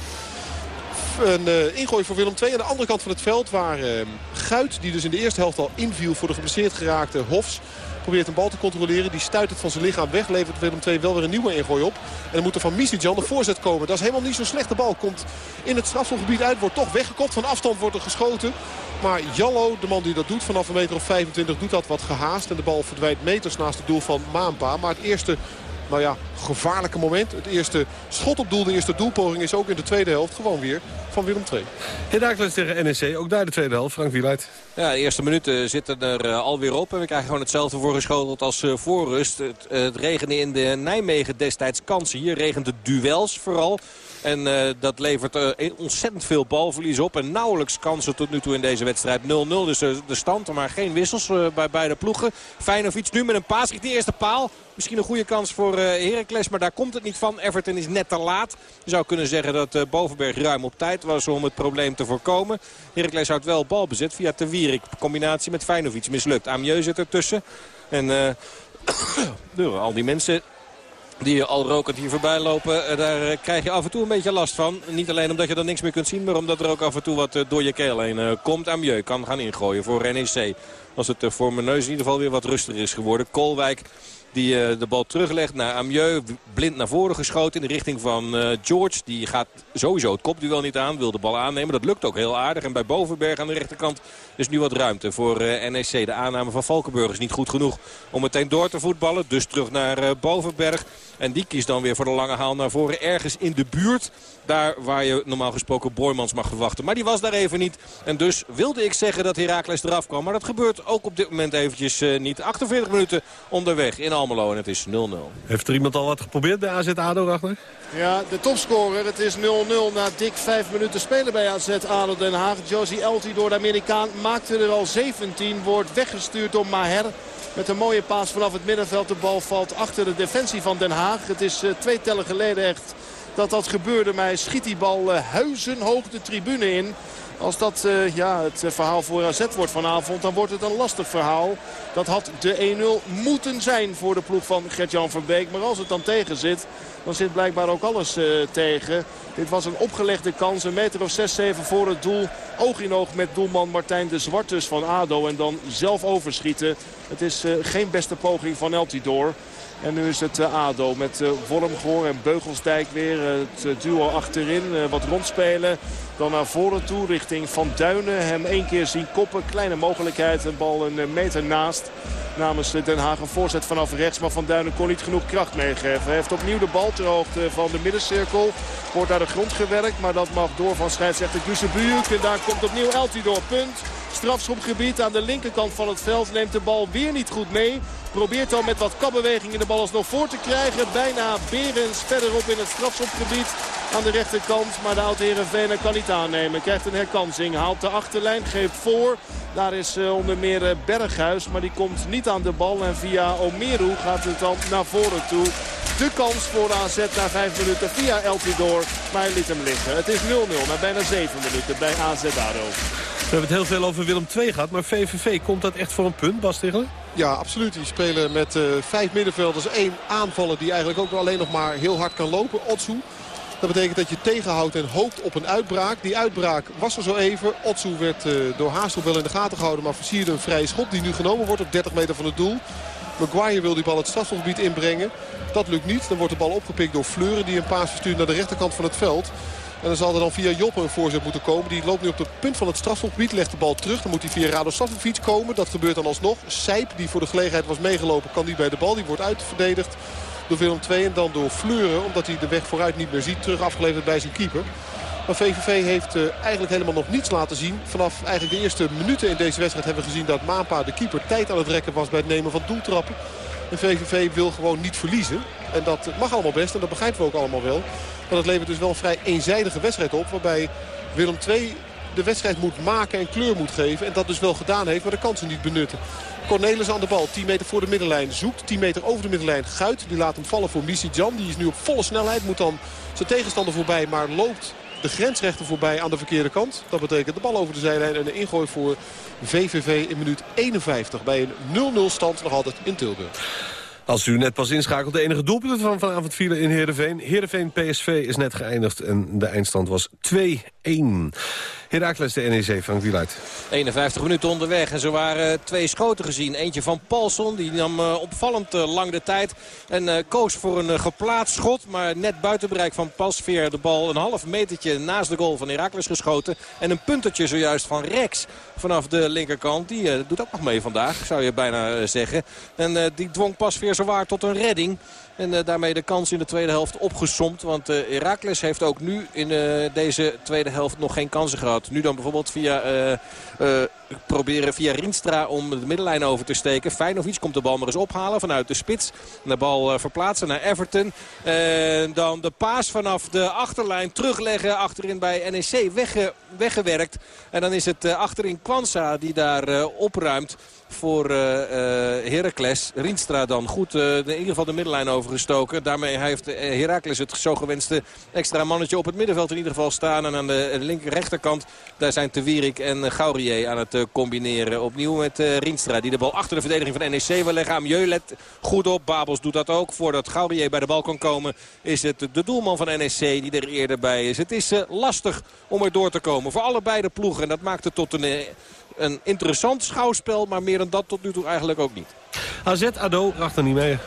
een uh, ingooi voor Willem II. Aan de andere kant van het veld waar uh, Guit, die dus in de eerste helft al inviel voor de geblesseerd geraakte Hofs... probeert een bal te controleren. Die stuit het van zijn lichaam weg. Levert Willem II wel weer een nieuwe ingooi op. En dan moet er van Misitjan de voorzet komen. Dat is helemaal niet zo'n slechte bal. Komt in het strafschopgebied uit. Wordt toch weggekopt. Van afstand wordt er geschoten. Maar Jallo, de man die dat doet vanaf een meter of 25, doet dat wat gehaast. En de bal verdwijnt meters naast het doel van Maanpa. Maar het eerste nou ja, gevaarlijke moment. Het eerste schot op doel, de eerste doelpoging is ook in de tweede helft gewoon weer van Willem II. Herakles tegen NEC, ook daar de tweede helft. Frank Wieluid. Ja, de eerste minuten zitten er uh, alweer op. En we krijgen gewoon hetzelfde voorgeschoteld als uh, voorrust. Het, uh, het regende in de Nijmegen destijds kansen. Hier regent het duels vooral. En uh, dat levert uh, ontzettend veel balverlies op. En nauwelijks kansen tot nu toe in deze wedstrijd. 0-0 dus de stand. Maar geen wissels bij beide ploegen. Feyenoord nu met een paas. De eerste paal. Misschien een goede kans voor Heracles. Maar daar komt het niet van. Everton is net te laat. Je zou kunnen zeggen dat Bovenberg ruim op tijd was om het probleem te voorkomen. Heracles houdt wel balbezit via Te Wierik. Combinatie met Feyenoord mislukt. Amieux zit ertussen. En (coughs) al die mensen die al rokend hier voorbij lopen. Daar krijg je af en toe een beetje last van. Niet alleen omdat je dan niks meer kunt zien, maar omdat er ook af en toe wat door je keel heen komt. Amieux kan gaan ingooien voor NEC. Als het voor mijn neus in ieder geval weer wat rustiger is geworden. Kolwijk die de bal teruglegt naar Amieux. Blind naar voren geschoten in de richting van George. Die gaat sowieso het kopduel niet aan. Wil de bal aannemen. Dat lukt ook heel aardig. En bij Bovenberg aan de rechterkant is nu wat ruimte voor NEC. De aanname van Valkenburg is niet goed genoeg om meteen door te voetballen. Dus terug naar Bovenberg. En die kiest dan weer voor de lange haal naar voren. Ergens in de buurt. Daar waar je normaal gesproken Boymans mag verwachten. Maar die was daar even niet. En dus wilde ik zeggen dat Heracles eraf kwam. Maar dat gebeurt ook op dit moment eventjes uh, niet. 48 minuten onderweg in Almelo. En het is 0-0. Heeft er iemand al wat geprobeerd bij AZ ADO, Ragnar? Ja, de topscorer. Het is 0-0 na dik 5 minuten spelen bij AZ ADO Den Haag. Josie Elti door de Amerikaan maakte er al 17. Wordt weggestuurd door Maher. Met een mooie paas vanaf het middenveld. De bal valt achter de defensie van Den Haag. Het is uh, twee tellen geleden echt dat dat gebeurde. Maar hij schiet die bal uh, huizenhoog de tribune in. Als dat uh, ja, het verhaal voor AZ wordt vanavond, dan wordt het een lastig verhaal. Dat had de 1-0 moeten zijn voor de ploeg van Gert-Jan Verbeek. Maar als het dan tegen zit, dan zit blijkbaar ook alles uh, tegen. Dit was een opgelegde kans, een meter of 6-7 voor het doel. Oog in oog met doelman Martijn de Zwartus van ADO. En dan zelf overschieten. Het is uh, geen beste poging van Eltidoor. En nu is het uh, ADO met uh, Wormgoor en Beugelsdijk weer. het uh, duo achterin, wat rondspelen. Dan naar voren toe richting Van Duinen. Hem één keer zien koppen. Kleine mogelijkheid. Een bal een meter naast. Namens Den Haag een voorzet vanaf rechts. Maar Van Duinen kon niet genoeg kracht meegeven. Hij heeft opnieuw de bal ter hoogte van de middencirkel. Wordt naar de grond gewerkt. Maar dat mag door van scheidsrechter Gusebujuk. En daar komt opnieuw Eltidoor. Punt. Strafschopgebied aan de linkerkant van het veld. Neemt de bal weer niet goed mee. Probeert dan met wat kapbewegingen de bal alsnog voor te krijgen. Bijna Berens verderop in het strafschopgebied aan de rechterkant. Maar de oude Heerenveen kan niet aannemen. Krijgt een herkansing. Haalt de achterlijn. Geeft voor. Daar is uh, onder meer uh, Berghuis. Maar die komt niet aan de bal. En via Omeru gaat het dan naar voren toe. De kans voor AZ na 5 minuten via Eltidoor. Maar hij liet hem liggen. Het is 0-0 na bijna 7 minuten bij AZ ADO. We hebben het heel veel over Willem II gehad. Maar VVV, komt dat echt voor een punt, Bas Tichelen? Ja, absoluut. Die spelen met uh, vijf middenvelders. één aanvaller die eigenlijk ook alleen nog maar heel hard kan lopen. Otsu. Dat betekent dat je tegenhoudt en hoopt op een uitbraak. Die uitbraak was er zo even. Otsu werd uh, door Haastel wel in de gaten gehouden. Maar versierde een vrije schop die nu genomen wordt op 30 meter van het doel. Maguire wil die bal het strafschopgebied inbrengen. Dat lukt niet. Dan wordt de bal opgepikt door Fleuren die een paas verstuurt naar de rechterkant van het veld. En dan zal er dan via Joppe een voorzet moeten komen. Die loopt nu op het punt van het strafschopgebied. Legt de bal terug. Dan moet hij via Rado komen. Dat gebeurt dan alsnog. Sijp, die voor de gelegenheid was meegelopen, kan niet bij de bal. Die wordt uitverdedigd door Willem II en dan door Fleuren. Omdat hij de weg vooruit niet meer ziet. Terug afgeleverd bij zijn keeper. Maar VVV heeft uh, eigenlijk helemaal nog niets laten zien. Vanaf eigenlijk de eerste minuten in deze wedstrijd hebben we gezien dat Maanpa de keeper tijd aan het rekken was bij het nemen van doeltrappen. En VVV wil gewoon niet verliezen. En dat mag allemaal best en dat begrijpen we ook allemaal wel. Maar dat levert dus wel een vrij eenzijdige wedstrijd op. Waarbij Willem II de wedstrijd moet maken en kleur moet geven. En dat dus wel gedaan heeft, maar de kansen niet benutten. Cornelis aan de bal, 10 meter voor de middenlijn. Zoekt 10 meter over de middenlijn. Guit, die laat hem vallen voor Missy Jan. Die is nu op volle snelheid, moet dan zijn tegenstander voorbij. Maar loopt de grensrechter voorbij aan de verkeerde kant. Dat betekent de bal over de zijlijn en een ingooi voor VVV in minuut 51. Bij een 0-0 stand nog altijd in Tilburg. Als u net pas inschakelt, de enige doelpunten van vanavond vielen in Heerenveen. Heerenveen PSV is net geëindigd en de eindstand was 2-1. Herakles de NEC, van Wieluid. 51 minuten onderweg en zo waren twee schoten gezien. Eentje van Paulson, die nam uh, opvallend uh, lang de tijd. En koos voor een geplaatst schot, maar net buiten bereik van Pasveer. De bal een half metertje naast de goal van Herakles geschoten. En een puntertje zojuist van Rex vanaf de linkerkant. Die doet ook nog mee vandaag, zou je bijna zeggen. En die dwong Pasveer zowaar tot een redding. En uh, daarmee de kans in de tweede helft opgesomd. Want uh, Heracles heeft ook nu in uh, deze tweede helft nog geen kansen gehad. Nu dan bijvoorbeeld via proberen via Rienstra om de middenlijn over te steken. Feinovic komt de bal maar eens ophalen vanuit de spits. De bal verplaatsen naar Everton. En dan de paas vanaf de achterlijn terugleggen achterin bij NEC wegge weggewerkt. En dan is het achterin Kwanza die daar opruimt voor uh, Heracles. Rienstra dan goed uh, in ieder geval de middenlijn overgestoken. Daarmee heeft Heracles het zo gewenste extra mannetje op het middenveld in ieder geval staan. En aan de linker rechterkant daar zijn Te Wierik en Gaurier aan het combineren. Opnieuw met Rienstra die de bal achter de verdediging van NEC wil leggen. Amieux let goed op. Babels doet dat ook. Voordat Gaurier bij de bal kan komen is het de doelman van NEC die er eerder bij is. Het is lastig om er door te komen voor allebei de ploegen. En dat maakt het tot een een interessant schouwspel. Maar meer dan dat tot nu toe eigenlijk ook niet. AZ, ADO, er niet mee.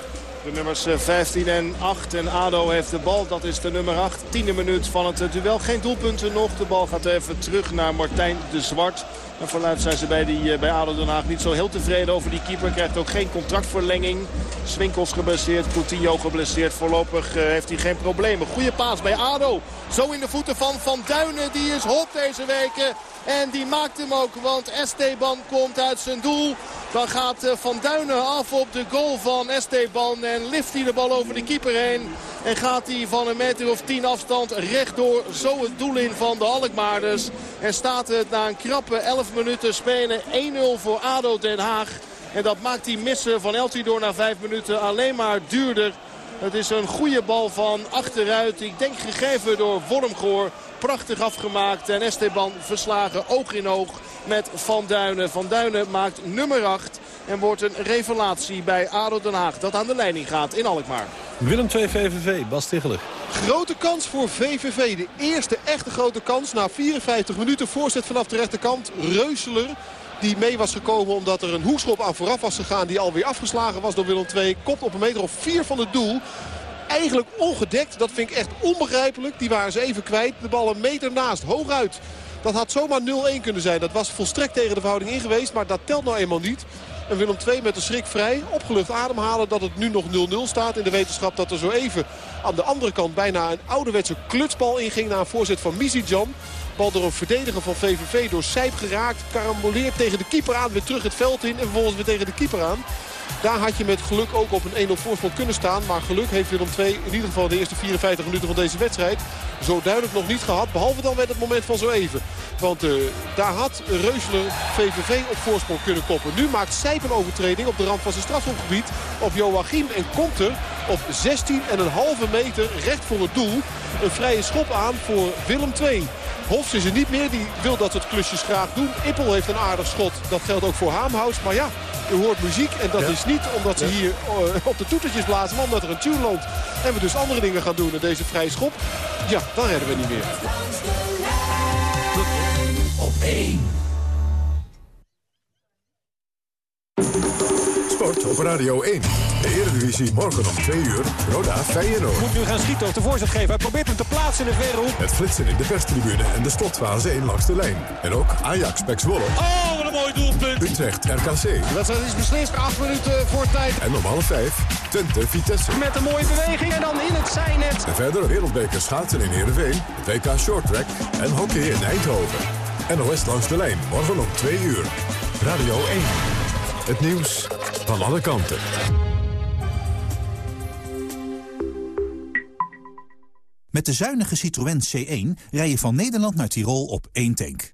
De nummers 15 eh, en 8 en ADO heeft de bal. Dat is de nummer 8. Tiende minuut van het eh, duel. Geen doelpunten nog. De bal gaat even terug naar Martijn de Zwart. En vooruit zijn ze bij, die, eh, bij ADO Den Haag niet zo heel tevreden over die keeper. Krijgt ook geen contractverlenging. Swinkels geblesseerd, Coutinho geblesseerd. Voorlopig heeft hij geen problemen. Goede paas bij ADO. Zo in de voeten van Van Duinen. Die is hot deze weken. En die maakt hem ook, want Esteban komt uit zijn doel. Dan gaat eh, Van Duinen af op de goal van Esteban. En lift hij de bal over de keeper heen. En gaat hij van een meter of tien afstand rechtdoor zo het doel in van de Alkmaarders. En staat het na een krappe 11 minuten spelen 1-0 voor ADO Den Haag. En dat maakt die missen van Eltidoor na 5 minuten alleen maar duurder. Het is een goede bal van achteruit. Ik denk gegeven door Wormgoor. Prachtig afgemaakt. En Esteban verslagen oog in oog met Van Duinen. Van Duinen maakt nummer 8. En wordt een revelatie bij ADO Den Haag. Dat aan de leiding gaat in Alkmaar. Willem 2 VVV, Bas Ticheler. Grote kans voor VVV. De eerste echte grote kans na 54 minuten. Voorzet vanaf de rechterkant. Reuseler die mee was gekomen omdat er een hoekschop aan vooraf was gegaan. Die alweer afgeslagen was door Willem II. Kopt op een meter of vier van het doel. Eigenlijk ongedekt. Dat vind ik echt onbegrijpelijk. Die waren ze even kwijt. De bal een meter naast. Hooguit. Dat had zomaar 0-1 kunnen zijn. Dat was volstrekt tegen de verhouding in geweest. Maar dat telt nou eenmaal niet. En Willem II met de schrik vrij. Opgelucht ademhalen dat het nu nog 0-0 staat. In de wetenschap dat er zo even aan de andere kant bijna een ouderwetse klutsbal inging. Na een voorzet van Mizidjan. Bal door een verdediger van VVV door Sijp geraakt. Karamboleert tegen de keeper aan. Weer terug het veld in. En vervolgens weer tegen de keeper aan. Daar had je met geluk ook op een 1-0 voorsprong kunnen staan. Maar geluk heeft Willem II in ieder geval de eerste 54 minuten van deze wedstrijd zo duidelijk nog niet gehad. Behalve dan met het moment van zo even. Want uh, daar had Reusler VVV op voorsprong kunnen koppen. Nu maakt Sijp een overtreding op de rand van zijn strafschopgebied op Joachim. En komt er op 16,5 meter recht voor het doel een vrije schop aan voor Willem II. Hofs is er niet meer. Die wil dat het klusjes graag doen. Ippel heeft een aardig schot. Dat geldt ook voor Haamhuis. Maar ja, u hoort muziek. En dat is niet omdat ze hier uh, op de toetertjes blazen. Maar omdat er een tune loopt. En we dus andere dingen gaan doen in deze vrije schop. Ja, dan redden we niet meer. Op 1. Sport op Radio 1. De Eredivisie morgen om 2 uur. Roda Feyenoord. Moet nu gaan schieten of de voorzet geven. Hij probeert hem te plaatsen in de verre hoek. Het flitsen in de perstribune en de slotfase 1 langs de lijn. En ook Ajax Pek Zwolle. Oh, mooi doelpunt. Utrecht RKC. De wedstrijd is beslist. 8 minuten voor tijd. En om half 5 Twente Vitesse. Met een mooie beweging en dan in het zijnet. En verder wereldbeker schaatsen in Heerenveen. WK Shorttrack en hockey in Eindhoven. NOS langs de lijn. Morgen om 2 uur. Radio 1. Het nieuws van alle kanten. Met de zuinige Citroën C1 rij je van Nederland naar Tirol op één tank.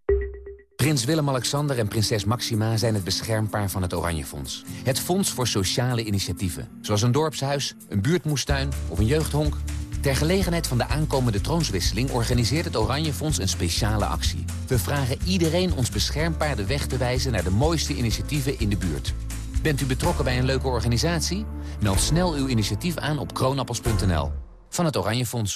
Prins Willem-Alexander en prinses Maxima zijn het beschermpaar van het Oranje Fonds. Het fonds voor sociale initiatieven. Zoals een dorpshuis, een buurtmoestuin of een jeugdhonk. Ter gelegenheid van de aankomende troonswisseling organiseert het Oranje Fonds een speciale actie. We vragen iedereen ons beschermpaar de weg te wijzen naar de mooiste initiatieven in de buurt. Bent u betrokken bij een leuke organisatie? Meld snel uw initiatief aan op kroonappels.nl. Van het Oranje Fonds.